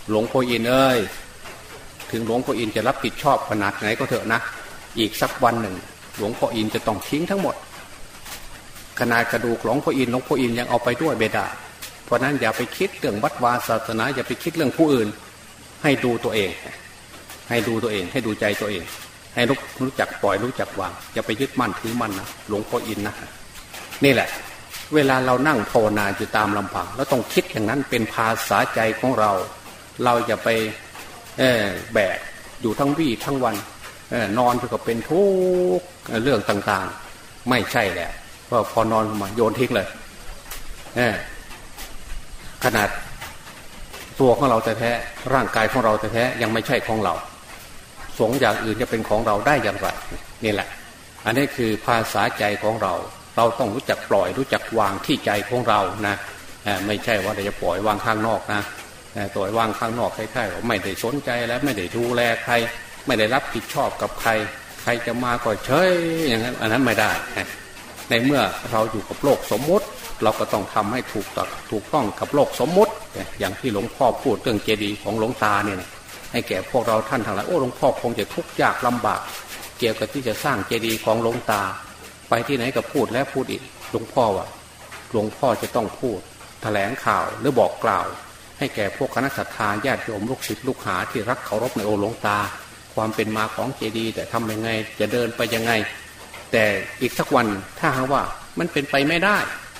หลวงพ่ออินเอ้ยถึงหลวงพ่ออินจะรับผิดชอบขนาดไหนก็เถอะนะ อีกสักวันหนึ่ง หลวงพ่ออินจะต้องทิ้งทั้งหมดขนาดกระดูกหลวงพ่ออินหลวงพ่ออินยังเอาไปด้วยเบดาเพราะนั้นอย่าไปคิดเรื่องวัดวาศาสนา อย่าไปคิดเรื่องผู้อื่น ให้ดูตัวเอง ให้ดูตัวเอง ให้ดูใจตัวเอง ให้รู้รู้จักปล่อยรู้จักวางอย่าไปยึดมั่นถือมั่นนะหลวงพ่ออินนะนี่แหละ เวลาเรานั่งภาวนาอยู่ตามลำพัง แล้วต้องคิดอย่างนั้นเป็นภาษาใจของเรา เราอย่าไปแบกอยู่ทั้งวี่ทั้งวัน นอนก็เป็นทุกเรื่องต่างๆ ไม่ใช่แหละพอพอนอนมาโยนทิ้งเลยขนาดตัวของเราแท้ๆร่างกายของเราแท้ๆยังไม่ใช่ของเรา สงอย่างอื่นจะเป็นของเราได้อย่างไรนี่แหละ อันนี้คือภาษาใจของเรา เราต้องรู้จักปล่อยรู้จักวางที่ใจของเรานะไม่ใช่ว่าเราจะปล่อยวางข้างนอกนะปล่อยวางข้างนอกใครๆไม่ได้สนใจแล้วไม่ได้ดูแลใคร ไม่ได้รับผิดชอบกับใคร ใครจะมาก็เฉยอย่างนั้นอันนั้นไม่ได้ ในเมื่อเราอยู่กับโลกสมมติ เราก็ต้องทำให้ถูกตักถูกต้องกับโลกสมมติ อย่างที่หลวงพ่อพูดเรื่องเจดีย์ของหลวงตาเนี่ยให้แก่พวกเราท่านทั้งหลายโอ้หลวงพ่อคงจะทุกข์ยากลำบาก เกี่ยวกับที่จะสร้างเจดีย์ของหลวงตา ไปที่ไหนก็พูดแล้วพูดอีกหลวงพ่อว่าหลวงพ่อจะต้องพูดแถลงข่าวหรือบอกกล่าว ให้แก่พวกคณะสัตยาญาติโยมลูกศิษย์ลูกหาที่รักเคารพในโอหลวงตา ความเป็นมาของเจดีย์แต่ทำยังไงจะเดินไปยังไง แต่อีกสักวันถ้าหากว่ามันเป็นไปไม่ได้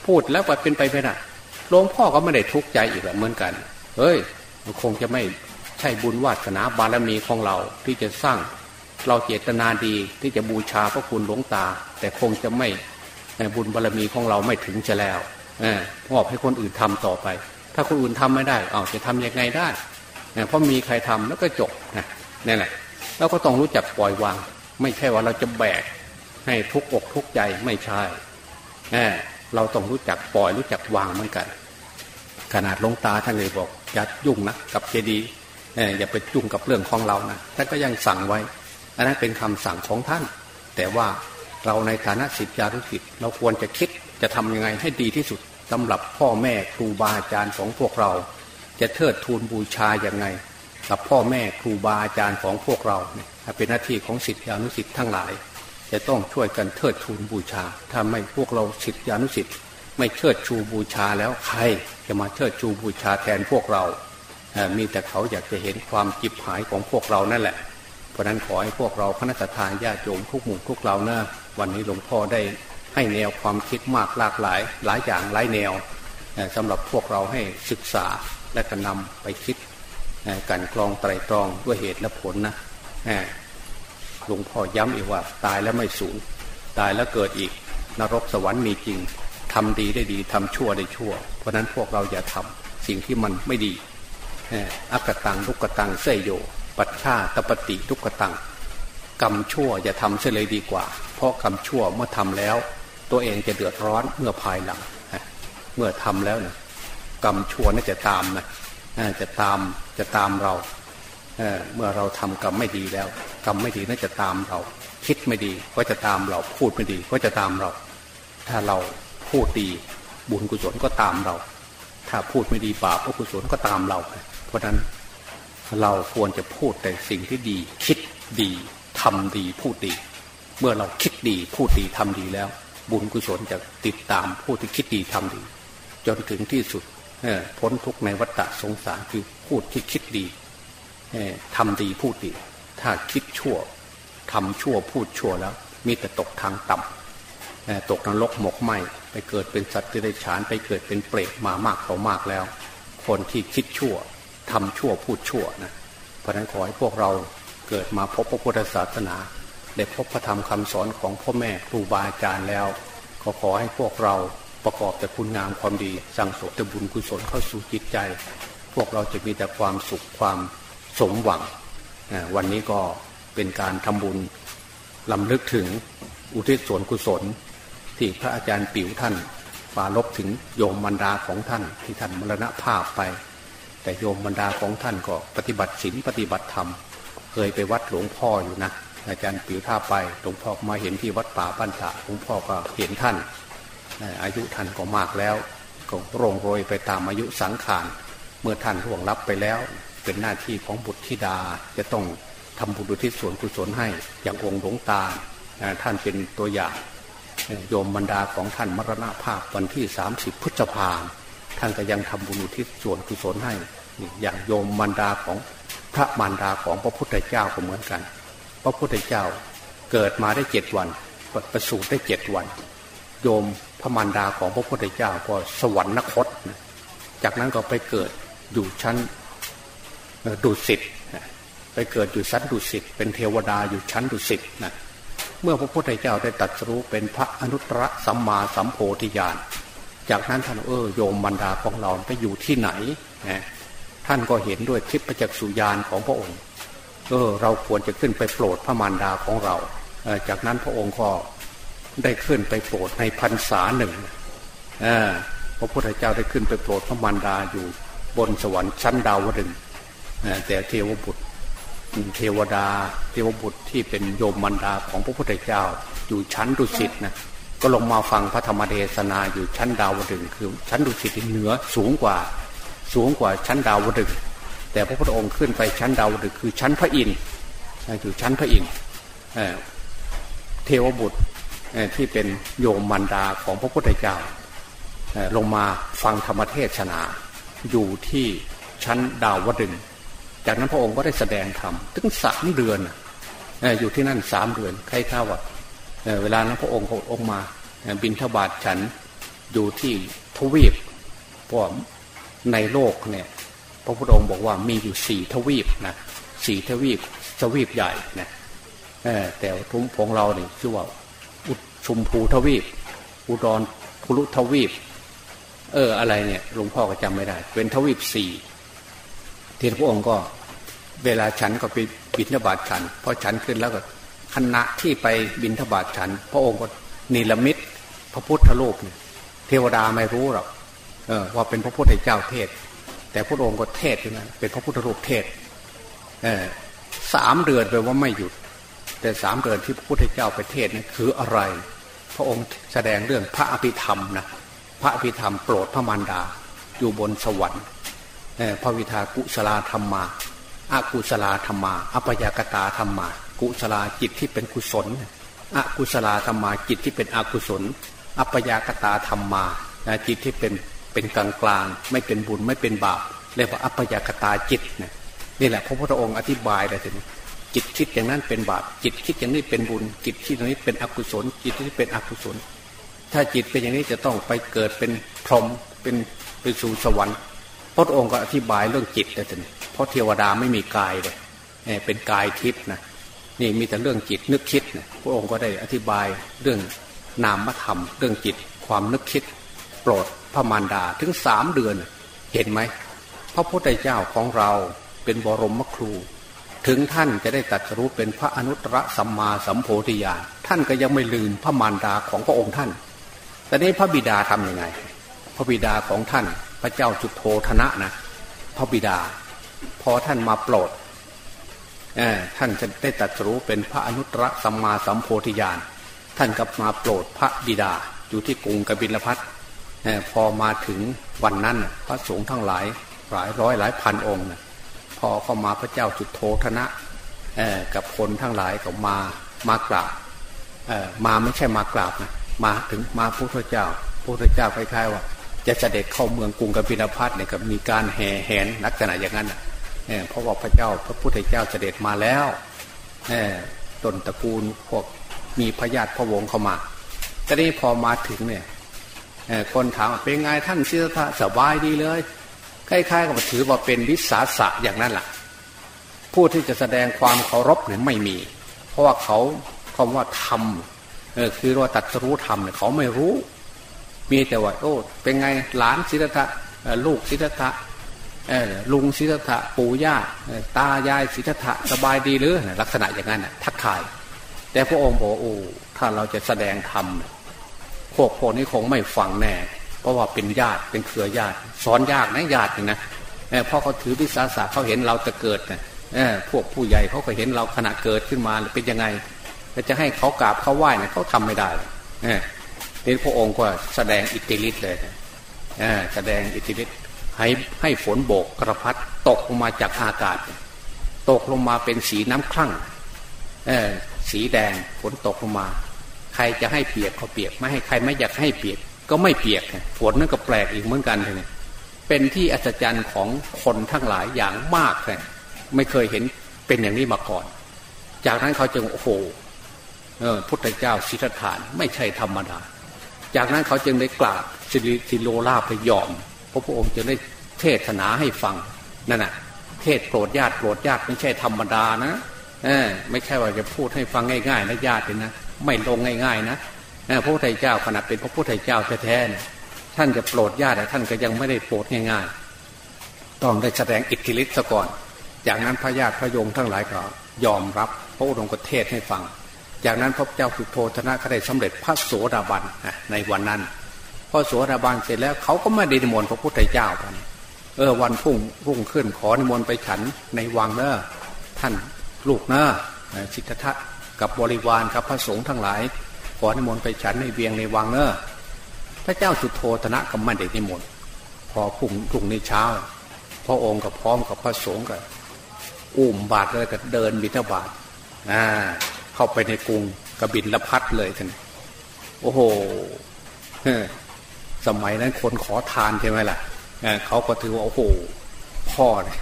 พูดแล้วว่าเป็นไปไม่ได้หลวงพ่อก็ไม่ได้ทุกข์ใจอีกเหมือนกัน เฮ้ยมันคงจะไม่ใช่บุญวาสนาบารมีของเราที่จะสร้างเราเจตนาดีที่จะบูชาพระคุณหลวงตา แต่คงจะไม่บุญบารมีของเราไม่ถึงจะแล้วมอบให้คนอื่นทำต่อไป ถ้าคนอื่นทำไม่ได้เอาจะทํำยังไงได้ เพราะมีใครทำแล้วก็จบนะนี่แหละ เราก็ต้องรู้จักปล่อยวาง ไม่ใช่ว่าเราจะแบก ให้ทุกอกทุกใจไม่ใช่เราต้องรู้จักปล่อยรู้จักวางเหมือนกัน ขนาดลงตาท่านเลยบอกอย่ายุ่งนะกับเจดีย์อย่าไปยุ่งกับเรื่องของเรานะท่านก็ยังสั่งไว้อันนั้นเป็นคำสั่งของท่าน แต่ว่าเราในฐานะสิทธิานุสิทธิ์เราควรจะคิดจะทำยังไงให้ดีที่สุดสำหรับพ่อแม่ครูบาอาจารย์ของพวกเรา จะเทิดทูนบูชาอย่างไง กับพ่อแม่ครูบาอาจารย์ของพวกเราเนี่ยเป็นหน้าที่ของสิทธิานุสิทธิ์ทั้งหลาย จะต้องช่วยกันเทิดทูนบูชา ถ้าไม่พวกเราสิทธิอนุสิทธิ์ไม่เชิดชูบูชาแล้วใครจะมาเชิดชูบูชาแทนพวกเรา มีแต่เขาอยากจะเห็นความจิบหายของพวกเรานั่นแหละ เพราะนั้นขอให้พวกเราคณะทานญาติโยมทุกหมู่ทุกเรานะวันนี้หลวงพ่อได้ให้แนวความคิดมากหลากหลาย หลายอย่างหลายแนวสำหรับพวกเราให้ศึกษาและก็นำไปคิด กันกรองไตรตรองด้วยเหตุและผลนะหลวงพ่อย้ำอีกว่า ตายแล้วไม่สูญตายแล้วเกิดอีก นรกสวรรค์มีจริงทำดีได้ดีทำชั่วได้ชั่ว เพราะนั้นพวกเราอย่าทำสิ่งที่มันไม่ดีอักตังทุกตังเสยโย ปัจฉาตปฏิทุกตังกรรมชั่วอย่าทำเสียเลยดีกว่า เพราะกรรมชั่วเมื่อทำแล้ว ตัวเองจะเดือดร้อนเมื่อภายหลัง เมื่อทำแล้วเนี่ยกรรมชั่วน่าจะตามนะ จะตามจะตามเราเเมื่อเราทำกรรมไม่ดีแล้วกรรมไม่ดีน่าจะตามเรา คิดไม่ดีก็จะตามเราพูดไม่ดีก็จะตามเรา ถ้าเราพูดดีบุญกุศลก็ตามเรา ถ้าพูดไม่ดีบาปอกุศลก็ตามเรา เพราะนั้นเราควรจะพูดแต่สิ่งที่ดี คิดดีทำดีพูดดี เมื่อเราคิดดีพูดดีทำดีแล้ว บุญกุศลจะติดตามผู้ที่คิดดีทำดี จนถึงที่สุด พ้นทุกในวัฏสงสารคือพูดที่คิดดีทำดีพูดดี ถ้าคิดชั่วทำชั่วพูดชั่วแล้ว มีแต่ตกทางต่ำตกนรกหมกไหมไปเกิดเป็นสัตว์ที่ได้ฉานไปเกิดเป็นเปรตมามากเขามากแล้ว คนที่คิดชั่วทำชั่วพูดชั่วนะเพราะนั้นขอให้พวกเราเกิดมาพบพระพุทธศาสนาได้พบพระธรรมคำสอนของพ่อแม่ครูบาอาจารย์แล้วก็ขอให้พวกเรา ประกอบแต่คุณงามความดี สั่งสมแต่บุญกุศลเข้าสู่จิตใจ พวกเราจะมีแต่ความสุขความสมหวัง วันนี้ก็เป็นการทำบุญลำลึกถึงอุทิศส่วนกุศล ที่พระอาจารย์ปิ๋วท่านปาลบถึงโยมบรรดาของท่านที่ท่านมรณภาพไป แต่โยมบรรดาของท่านก็ปฏิบัติศีลปฏิบัติธรรม เคยไปวัดหลวงพ่ออยู่นะอาจารย์ปิ๋วท่าไปหลวงพ่อมาเห็นที่วัดป่าบ้านตาหลวงพ่อก็เห็นท่าน อายุท่านก็มากแล้วก็โรงโรยไปตามอายุสังขารเมื่อท่านร่วงรับไปแล้ว เป็นหน้าที่ของบุตรธิดาจะต้องทำบุญที่ส่วนกุศลให้อย่างองค์หลวงตาท่านเป็นตัวอย่างโยมบรรดาของท่านมรณภาพวันที่ 30 พฤษภาท่านก็ยังทำบุญที่ส่วนกุศลให้ อย่างโยมบรรดาของพระมารดาของพระพุทธเจ้าก็เหมือนกัน พระพุทธเจ้าเกิดมาได้เจ็ดวันประสูติได้เจ็ดวัน โยม ระมารดาของพระพุทธเจ้าก็สวรรคต จากนั้นก็ไปเกิดอยู่ชั้นดุสิตไปเกิดอยู่ชั้นดุสิตเป็นเทวดาอยู่ชั้นดุสิตนะเมื่อพระพุทธเจ้าได้ตัดสู้เป็นพระอนุตตรสัมมาสัมโพธิญาณจากนั้นท่านเออโยมบรรดาของเราไปอยู่ที่ไหนท่านก็เห็นด้วยทิพยจักสุญานของพระองค์ เออ เราควรจะขึ้นไปโปรดพระมารดาของเรา จากนั้นพระองค์ก็ ได้ขึ้นไปโปรดในพรรษาหนึ่งพระพุทธเจ้าได้ขึ้นไปโปรดพระมารดาอยู่บนสวรรค์ชั้นดาวดึงแต่เทวบุตรเทวดา เทวบุตรที่เป็นโยมมันดาของพระพุทธเจ้า อยู่ชั้นดุสิตนะก็ลงมาฟังพระธรรมเทศนาอยู่ชั้นดาวดึงคือชั้นดุสิตเหนือสูงกว่าสูงกว่าชั้นดาวดึงแต่พระพุทธองค์ขึ้นไปชั้นดาวดึงคือชั้นพระอินทร์อยู่ชั้นพระอินทร์เทวบุตร ที่เป็นโยมมันดาของพระพุทธเจ้าลงมาฟังธรรมเทศนา อยู่ที่ชั้นดาวดึงจากนั้นพระองค์ก็ได้แสดงธรรมถึงสามเดือนอยู่ที่นั่นสามเดือนใครข้าว่าเวลานั้นพระองค์เขาองค์มาบินทบาทฉันอยู่ที่ทวีปเพราะในโลกเนี่ยพระพุทธองค์บอกว่ามีอยู่สี่ทวีปนะสี่ทวีปทวีปใหญ่นะแต่ทุ้มของเราเนี่ยชื่อว่า ชุมภูทวีป อุดรคุรุทวีป เอออะไรเนี่ยหลวงพ่อก็จำไม่ได้ เป็นทวีปสี่ที่พระองค์ก็เวลาฉันก็ไปบินทบาทฉันพอฉันขึ้นแล้วก็คณะที่ไปบินทบาทฉัน พระองค์ก็นิลมิตพระพุทธโลกเนี่ยเทวดาไม่รู้หรอกเออว่าเป็นพระพุทธเจ้าเทศ แต่พระองค์ก็เทศอยู่นั้นเป็นพระพุทธรูปเทศเออสามเดือนแปว่าไม่หยุด แต่สามเดือนที่พระพุทธเจ้าไปเทศนี่คืออะไร พระองค์แสดงเรื่องพระอภิธรรมนะพระอภิธรรมโปรดพระมารดา อยู่บนสวรรค์พระวิทากุศลธรรมมาอากุศลธรรมา อัปยากตาธรรมา กุศลาจิตที่เป็นกุศลอกุศลธรรมาจิตที่เป็นอกุศล อัปยากตาธรรมาจิตที่เป็นเป็นกลางกลางไม่เป็นบุญไม่เป็นบาปเรียกว่าอัปยากตาจิตนี่แหละพระพุทธองค์อธิบายเลยทีนี้ จิตคิดอย่างนั้นเป็นบาปจิตคิดอย่างนี้เป็นบุญ จิตคิดอย่างนี้เป็นอกุศล จิตที่เป็นอกุศล ถ้าจิตเป็นอย่างนี้จะต้องไปเกิดเป็นพรหมเป็นไปสู่สวรรค์พระองค์ก็อธิบายเรื่องจิตเลยทีนี้เพราะเทวดาไม่มีกายเลยเป็นกายทิพย์นะนี่มีแต่เรื่องจิตนึกคิดนะพระองค์ก็ได้อธิบายเรื่องนามธรรม เรื่องจิตความนึกคิด โปรดพระมารดาถึงสามเดือน เห็นไหมพระพุทธเจ้าของเราเป็นบรมครู ถึงท่านจะได้ตัดรู้เป็นพระอนุตตรสัมมาสัมโพธิญาณท่านก็ยังไม่ลืมพระมารดาของพระองค์ท่าน แต่นี้พระบิดาทํำยังไง พระบิดาของท่าน พระเจ้าจุโทธนะนะ พระบิดา พอท่านมาโปรดท่านจะได้ตัดรู้เป็นพระอนุตตรสัมมาสัมโพธิญาณท่านกับมาโปรดพระบิดาอยู่ที่กรุงกบิลพัทพอมาถึงวันนั้นพระสงฆ์ทั้งหลายหลายร้อยหลายพันองค์ พอเข้ามาพระเจ้าจุดโทธนะกับคนทั้งหลายก็มามากราบมาไม่ใช่มากราบนะมาถึงมาพระพุทธเจ้าพระพุทธเจ้าคล้ายๆว่า จะเสด็จเข้าเมืองกรุงกบิลพัทเนี่ยกับมีการแห่แหนลักษณะอย่างนั้นเนี่ยเพราะว่าพระเจ้าพระพุทธเจ้าเสด็จมาแล้วต้นตระกูลพวกมีพญาติพระวงศ์เข้ามาแต่นี้พอมาถึงเนี่ยคนถามเป็นไงท่านศิทธะสบายดีเลย คล้ายๆกับถือว่าเป็นวิสาสะอย่างนั้นแหละผู้ที่จะแสดงความเคารพเนี่ยไม่มี เพราะว่าเขาคำว่าธรรมเออคือว่าตัดรู้ธรรมเนี่ยเขาไม่รู้ มีแต่ว่าโอ้เป็นไงหลานศิทธะลูกศิทธะลุงศิทธะปู่ย่าตายายศิทธะสบายดีหรือลักษณะอย่างนั้นทักทาย แต่พระองค์บอกโอ้ถ้าเราจะแสดงธรรมพวกพวกนี้คงไม่ฟังแน่ เพราะว่าเป็นญาติเป็นเครือญาติสอนยากนะญาตินะเพราะเขาถือวิสาสะเขาเห็นเราจะเกิดนะพวกผู้ใหญ่เขาก็เห็นเราขณะเกิดขึ้นมาเป็นยังไงจะให้เขากราบเขาไหว้เนี่ยเขาทำไม่ได้เนี่ยพระองค์ก็แสดงอิทธิฤทธิ์เลยแสดงอิทธิฤทธิ์ให้ให้ฝนโบกกระพัดตกลงมาจากอากาศ ตกลงมาเป็นสีน้ำคลั่งสีแดงฝนตกลงมา ใครจะให้เปียกก็เปียก ไม่ให้ใครไม่อยากให้เปียก ก็ไม่เปียกฝนนั่นก็แปลกอีกเหมือนกันเลยเป็นที่อัศจรรย์ของคนทั้งหลายอย่างมากเลยไม่เคยเห็นเป็นอย่างนี้มาก่อน จากนั้นเขาจึงโอ้โหเออพุทธเจ้าสิทธานไม่ใช่ธรรมดา จากนั้นเขาจึงได้กราบสิริสิโลลาพยอมพระพุทธองค์จึงได้เทศนาให้ฟังนั่นน่ะ เทศโปรดญาติโปรดญาติไม่ใช่ธรรมดานะเออไม่ใช่ว่าจะพูดให้ฟังง่ายๆนะญาตินะไม่ลงง่าย ๆ นะ พระพุทธเจ้าขณะเป็นพระพุทธเจ้าแท้ๆเนี่ยท่านจะโปรดญาติท่านก็ยังไม่ได้โปรดง่ายๆ ต้องได้แสดงอิทธิฤทธิ์ซะก่อน จากนั้นพระญาติพระโยมทั้งหลายก็ยอมรับ พระองค์ก็เทศให้ฟัง จากนั้นพระเจ้าสุโธธนะก็ได้สำเร็จพระโสดาบันในวันนั้นพอโสดาบันเสร็จแล้วเขาก็ไม่ได้นิมนต์พระพุทธเจ้ากันเออวันพุ่งรุ่งขึ้นขอนิมนต์ไปฉันในวังเนอะท่านลูกเนอะสิทธัตถะกับบริวารครับพระสงฆ์ทั้งหลาย ขอนิมนต์ไปฉันในเวียงในวังเนอะพระเจ้าสุโธธนะก็ไม่ได้นิมนต์พอพุ่งรุ่งในเช้า พระองค์กับพร้อมกับพระสงฆ์กันอุ้มบาทเลยก็เดินบิณฑบาตอ่าเข้าไปในกรุงกระบินละพัดเลยท่านโอ้โหสมัยนั้นคนขอทานใช่ไหมล่ะเขาก็ถือว่าโอ้โห พ่อเนี่ย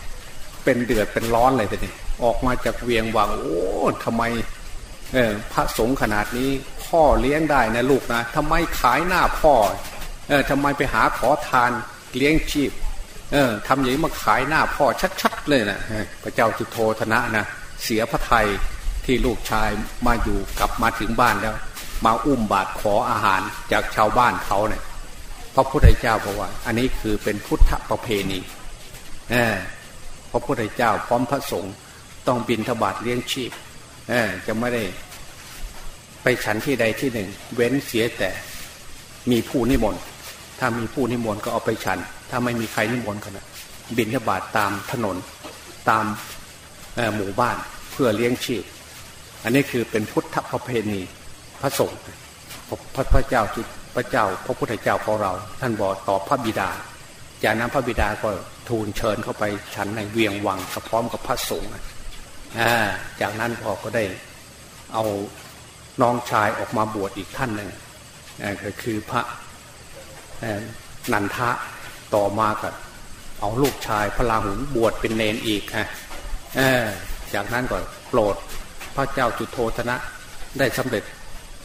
เป็นเดือดเป็นร้อนเลยท่านออกมาจากเวียงวังโอ้ทำไมพระสงฆ์ขนาดนี้ พ่อเลี้ยงได้นะลูกนะทำไมขายหน้าพ่อเออทำไมไปหาขอทานเลี้ยงชีพเออทำอย่างนี้มาขายหน้าพ่อชัดๆเลยนะพระเจ้าจุโธธนะนะเสียพระไทยที่ลูกชายมาอยู่กลับมาถึงบ้านแล้ว มาอุ้มบาตรขออาหารจากชาวบ้านเขาเนี่ยพระพุทธเจ้าบอกว่า อันนี้คือเป็นพุทธประเพณีเออพระพุทธเจ้าพร้อมพระสงฆ์ต้องบินทบาทเลี้ยงชีพจะไม่ได้ ไปฉันที่ใดที่หนึ่ง เว้นเสียแต่มีผู้นิมนต์ถ้ามีผู้นิมนต์ก็เอาไปฉัน ถ้าไม่มีใครนิมนต์ก็นะบินทบาทตามถนนตามหมู่บ้านเพื่อเลี้ยงชีพ อันนี้คือเป็นพุทธประเพณีพระสงฆ์พระพระเจ้าจุพระเจ้า พระพุทธเจ้าของเรา ท่านบอกต่อพระบิดา จากนั้นพระบิดาก็ทูลเชิญเข้าไปฉันในเวียงวังพร้อมกับพระสงฆ์จากนั้นพอก็ได้เอา น้องชายออกมาบวชอีกท่านหนึ่งก็คือพระนันทะต่อมาก็เอาลูกชายพระราหุลบวชเป็นเนนอีกฮะจากนั้นก็โปรดพระเจ้าจุโธธนะได้สำเร็จ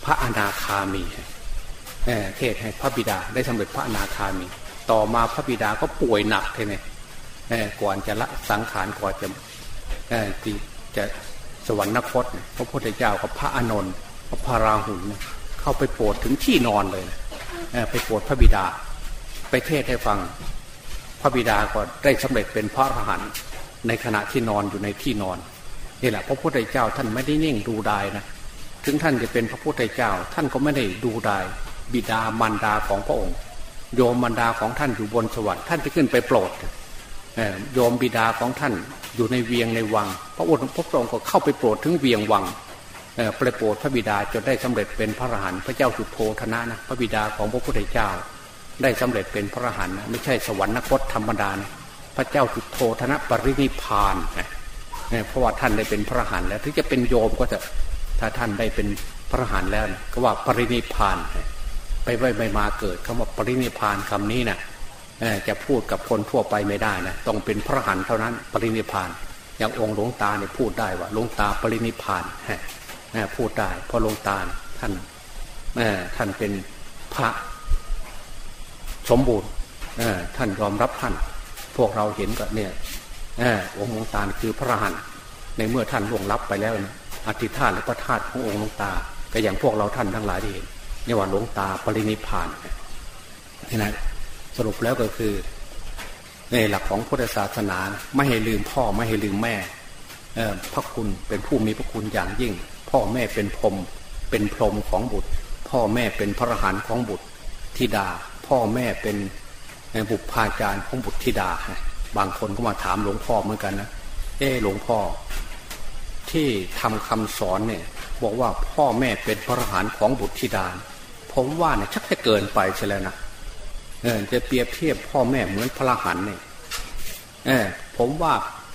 พระอนาคามีเทศให้พระบิดาได้สำเร็จพระอนาคามี ต่อมาพระบิดาก็ป่วยหนักทีนี้ก่อนจะละสังขารก่อนจะจะสวรรคต พระพุทธเจ้ากับพระอานนท์ พระพาราหุลเข้าไปโปรดถึงที่นอนเลยไปโปรดพระบิดา ไปเทศให้ฟัง พระบิดาก็ได้สำเร็จเป็นพระอรหันต์ในขณะที่นอนอยู่ในที่นอนนี่แหละพระพุทธเจ้าท่านไม่ได้นิ่งดูดายนะถึงท่านจะเป็นพระพุทธเจ้า ท่านก็ไม่ได้ดูดาย บิดามารดาของพระองค์ โยมมารดาของท่านอยู่บนสวรรค์ท่านจะขึ้นไปโปรดโยมบิดาของท่านอยู่ในเวียงในวัง พระองค์พระองค์ก็เข้าไปโปรดถึงเวียงวัง ไปโปรดพระบิดาจนได้สำเร็จเป็นพระอรหันต์พระเจ้าสุโธธนะนะพระบิดาของพระพุทธเจ้า ได้สำเร็จเป็นพระอรหันต์ไม่ใช่สวรรคตธรรมดานะพระเจ้าสุโธธนะปรินิพานเพราะว่าท่านได้เป็นพระอรหันต์แล้วถึงจะเป็นโยมก็จะถ้าท่านได้เป็นพระรหันต์แล้วนะก็ว่าปรินิพานไปไว้ไม่มาเกิดคำว่าปรินิพานคำนี้นะ่ะจะพูดกับคนทั่วไปไม่ได้นะต้องเป็นพระหันเท่านั้นปรินิพาน อย่างองค์หลวงตาเนี่ยพูดได้ว่าหลวงตาปรินิพาน พูดได้เพราะหลวงตาท่านท่านเป็นพระสมบูรณ์ท่านยอมรับท่าน พวกเราเห็นก็เนี่ยองค์หลวงตาคือพระหันในเมื่อท่านล่วงลับไปแล้วนะอธิธาตและพระธาตุขององค์หลวงตา ก็อย่างพวกเราท่านทั้งหลายที่เห็นนี่ว่าหลวงตาปรินิพานนี่นะสรุปแล้วก็คือ ในหลักของพุทธศาสนา ไม่ให้ลืมพ่อไม่ให้ลืมแม่พระคุณเป็นผู้มีพระคุณอย่างยิ่ง พ่อแม่เป็นพรมเป็นพรมของบุตร พ่อแม่เป็นพระหันของบุตรธิดา พ่อแม่เป็นบุพาจารย์ของบุตรธิดา บางคนก็มาถามหลวงพ่อเหมือนกันนะเออหลวงพ่อ ที่ทำคำสอนเนี่ย บอกว่าพ่อแม่เป็นพระหานของบุตรธิดา ผมว่าเนี่ยชักจะเกินไปใช่แล้วนะเออจะเปรียบเทียบพ่อแม่เหมือนพระหันเนี่ยเออผมว่า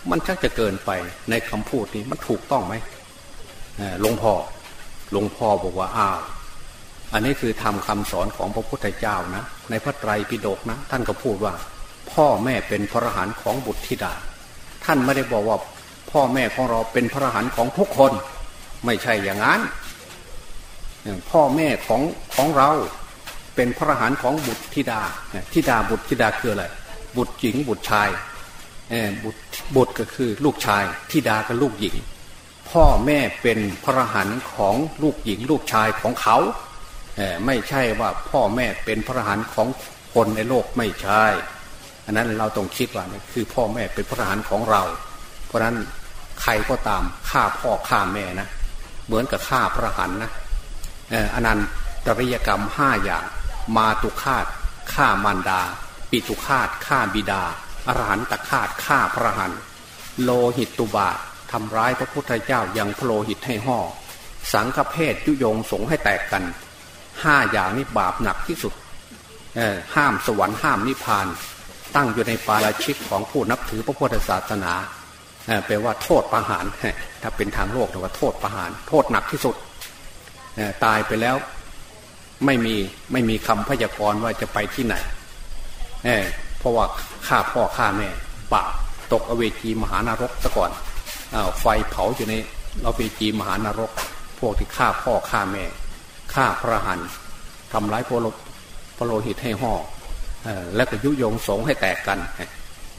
มันชักจะเกินไปในคำพูดนี้มันถูกต้องไหม หลวงพ่อหลวงพ่อบอกว่าอ้าวอันนี้คือทำคำสอนของพระพุทธเจ้านะ ในพระไตรปิฎกนะ ท่านก็พูดว่า พ่อแม่เป็นพระหันของบุตรธิดา ท่านไม่ได้บอกว่าพ่อแม่ของเราเป็นพระหันของทุกคน ไม่ใช่อย่างนั้นพ่อแม่ของของเราเป็นพระหันของบุตรธิดาธิดาบุตรธิดาคืออะไรบุตรหญิงบุตรชายบุตรบุตรก็คือลูกชายธิดาก็ลูกหญิง พ่อแม่เป็นพระหันของลูกหญิงลูกชายของเขาไม่ใช่ว่าพ่อแม่เป็นพระหันของคนในโลกไม่ใช่อันนั้นเราต้องคิดว่านี่คือพ่อแม่เป็นพระหันของเรา เพราะนั้นใครก็ตามฆ่าพ่อฆ่าแม่นะเหมือนกับฆ่าพระหันนะอันนั้นตริยกรรมห้าอย่าง มาตุคาตฆ่ามารดา ปิตุคาตฆ่าบิดาอรหันตคาตฆ่าพระหันโลหิตตุบาท ทำร้ายพระพุทธเจ้าอย่างพโลหิตให้ห่อ สังฆเพศยุโยงสงให้แตกกันห้าอย่างนี้บาปหนักที่สุดห้ามสวรรค์ห้ามนิพพาน ตั้งอยู่ในปาราชิกของผู้นับถือพระพุทธศาสนาแปลว่าโทษประหารถ้าเป็นทางโลกเรียกว่าโทษประหาร โทษหนักที่สุดตายไปแล้วไม่มีไม่มีคำพยากรณ์ว่าจะไปที่ไหนเพราะว่าฆ่าพ่อฆ่าแม่บาปตกอเวจีมหานรกซะก่อน ไฟเผาอยู่ในอเวจีมหานรก พวกที่ฆ่าพ่อฆ่าแม่ฆ่าพระหันทำร้ายพโลพโลหิตให้ห่อแล้วก็ยุยงสงให้แตกกัน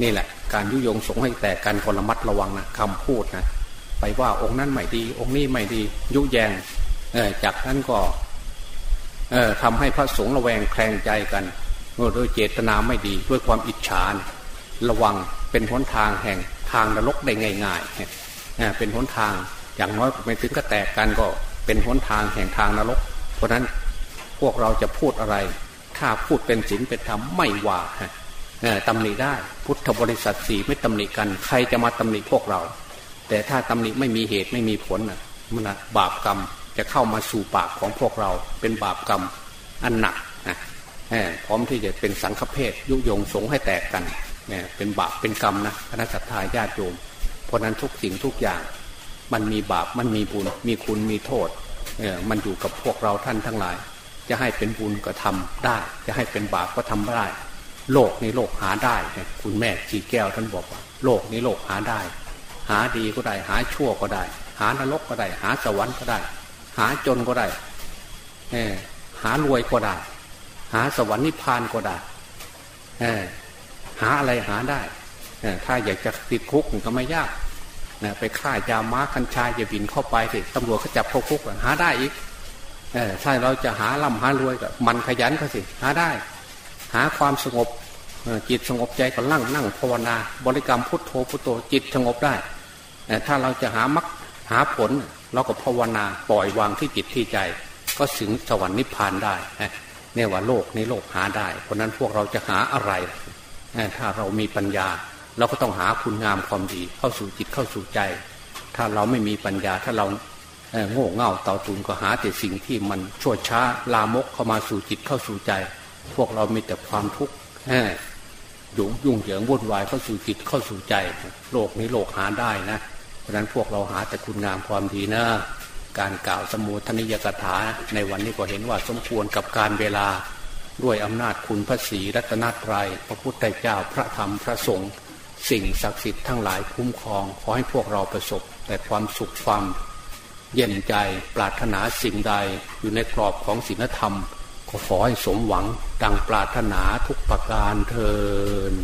นี่แหละ การยุยงสงให้แตกกันคนละมัดระวังนะคำพูดนะไปว่าองค์นั้นไม่ดี องค์นี้ไม่ดี ยุแยงจากนั้นก็ทำให้พระสงฆ์ระแวงแคลงใจกันโดยเจตนาไม่ดีด้วยความอิจฉาระวังเป็นหนทางแห่งทางนรกได้ง่าย ๆ เป็นหนทาง อย่างน้อยไม่ถึงก็แตกกันก็เป็นหนทางแห่งทางนรก เพราะนั้นพวกเราจะพูดอะไร ถ้าพูดเป็นศีลเป็นธรรมไม่ว่าตำหนิได้พุทธบริษัทสี่ไม่ตำหนิกัน ใครจะมาตำหนิพวกเรา แต่ถ้าตำหนิไม่มีเหตุไม่มีผลนะมันบาปกรรมจะเข้ามาสู่ปากของพวกเรา เป็นบาปกรรมอันหนักนะพร้อมที่จะเป็นสังฆเพศยุยงสงให้แตกกันเนี่ยเป็นบาปเป็นกรรมนะคณะสัตยาญาติโยม ราะนั้นทุกสิ่งทุกอย่าง มันมีบาปมันมีบุญ มีคุณมีโทษเออมันอยู่กับพวกเราท่านทั้งหลาย จะให้เป็นบุญก็ทำได้ จะให้เป็นบาปก็ทำได้ โลกในโลกหาได้ คุณแม่จีแก้วท่านบอกว่า โลกในโลกหาได้ หาดีก็ได้ หาชั่วก็ได้ หานรกก็ได้ หาสวรรค์ก็ได้ หาจนก็ได้เอหารวยก็ได้ หาสวรรค์นิพพานก็ได้เอหาอะไรหาได้ถ้าอยากจะติดคุกก็ไม่ยาก นะไปฆ่ายาม้าคัญชายจะบินเข้าไปสิตำรวจเขาจับเข้าคุกหาได้อีกเออถ้าเราจะหาล่ำหารวยก็มันขยันเขาสิหาได้ หาความสงบจิตสงบใจก็นั่งนั่งภาวนา บริกรรมพุทโธพุทโธจิตสงบได้ถ้าเราจะหามักหาผล เราก็ภาวนาปล่อยวางที่จิตที่ใจ ก็ถึงสวรรค์นิพพานได้เนี่ยว่าโลกในโลกหาได้ เพราะนั้นพวกเราจะหาอะไรถ้าเรามีปัญญา เราก็ต้องหาคุณงามความดีเข้าสู่จิตเข้าสู่ใจ ถ้าเราไม่มีปัญญาถ้าเราโง่เง่าเต่าตุนก็หาแต่สิ่งที่มันชั่วช้าลามกเข้ามาสู่จิตเข้าสู่ใจ พวกเรามีแต่ความทุกข์ยุ่งยุ่งเหยิงวุ่นวายเข้าสู่จิตเข้าสู่ใจ โลกนี้โลกหาได้นะ เพราะนั้นพวกเราหาแต่คุณงามความดีนะ การกล่าวสมุทนิยกถา ในวันนี้ก็เห็นว่าสมควรกับการเวลาด้วยอำนาจคุณพระศรีรัตนตรยัยพระพุทธเจ้าพระธรรมพระสงฆ์ สิ่งศักดิ์สิทธิ์ทั้งหลายคุ้มครอง ขอให้พวกเราประสบ แต่ความสุขความ เย็นใจปรารถนาสิ่งใดอยู่ในกรอบของศีลธรรม ก็ขอให้สมหวังดังปรารถนาทุกประการเทิน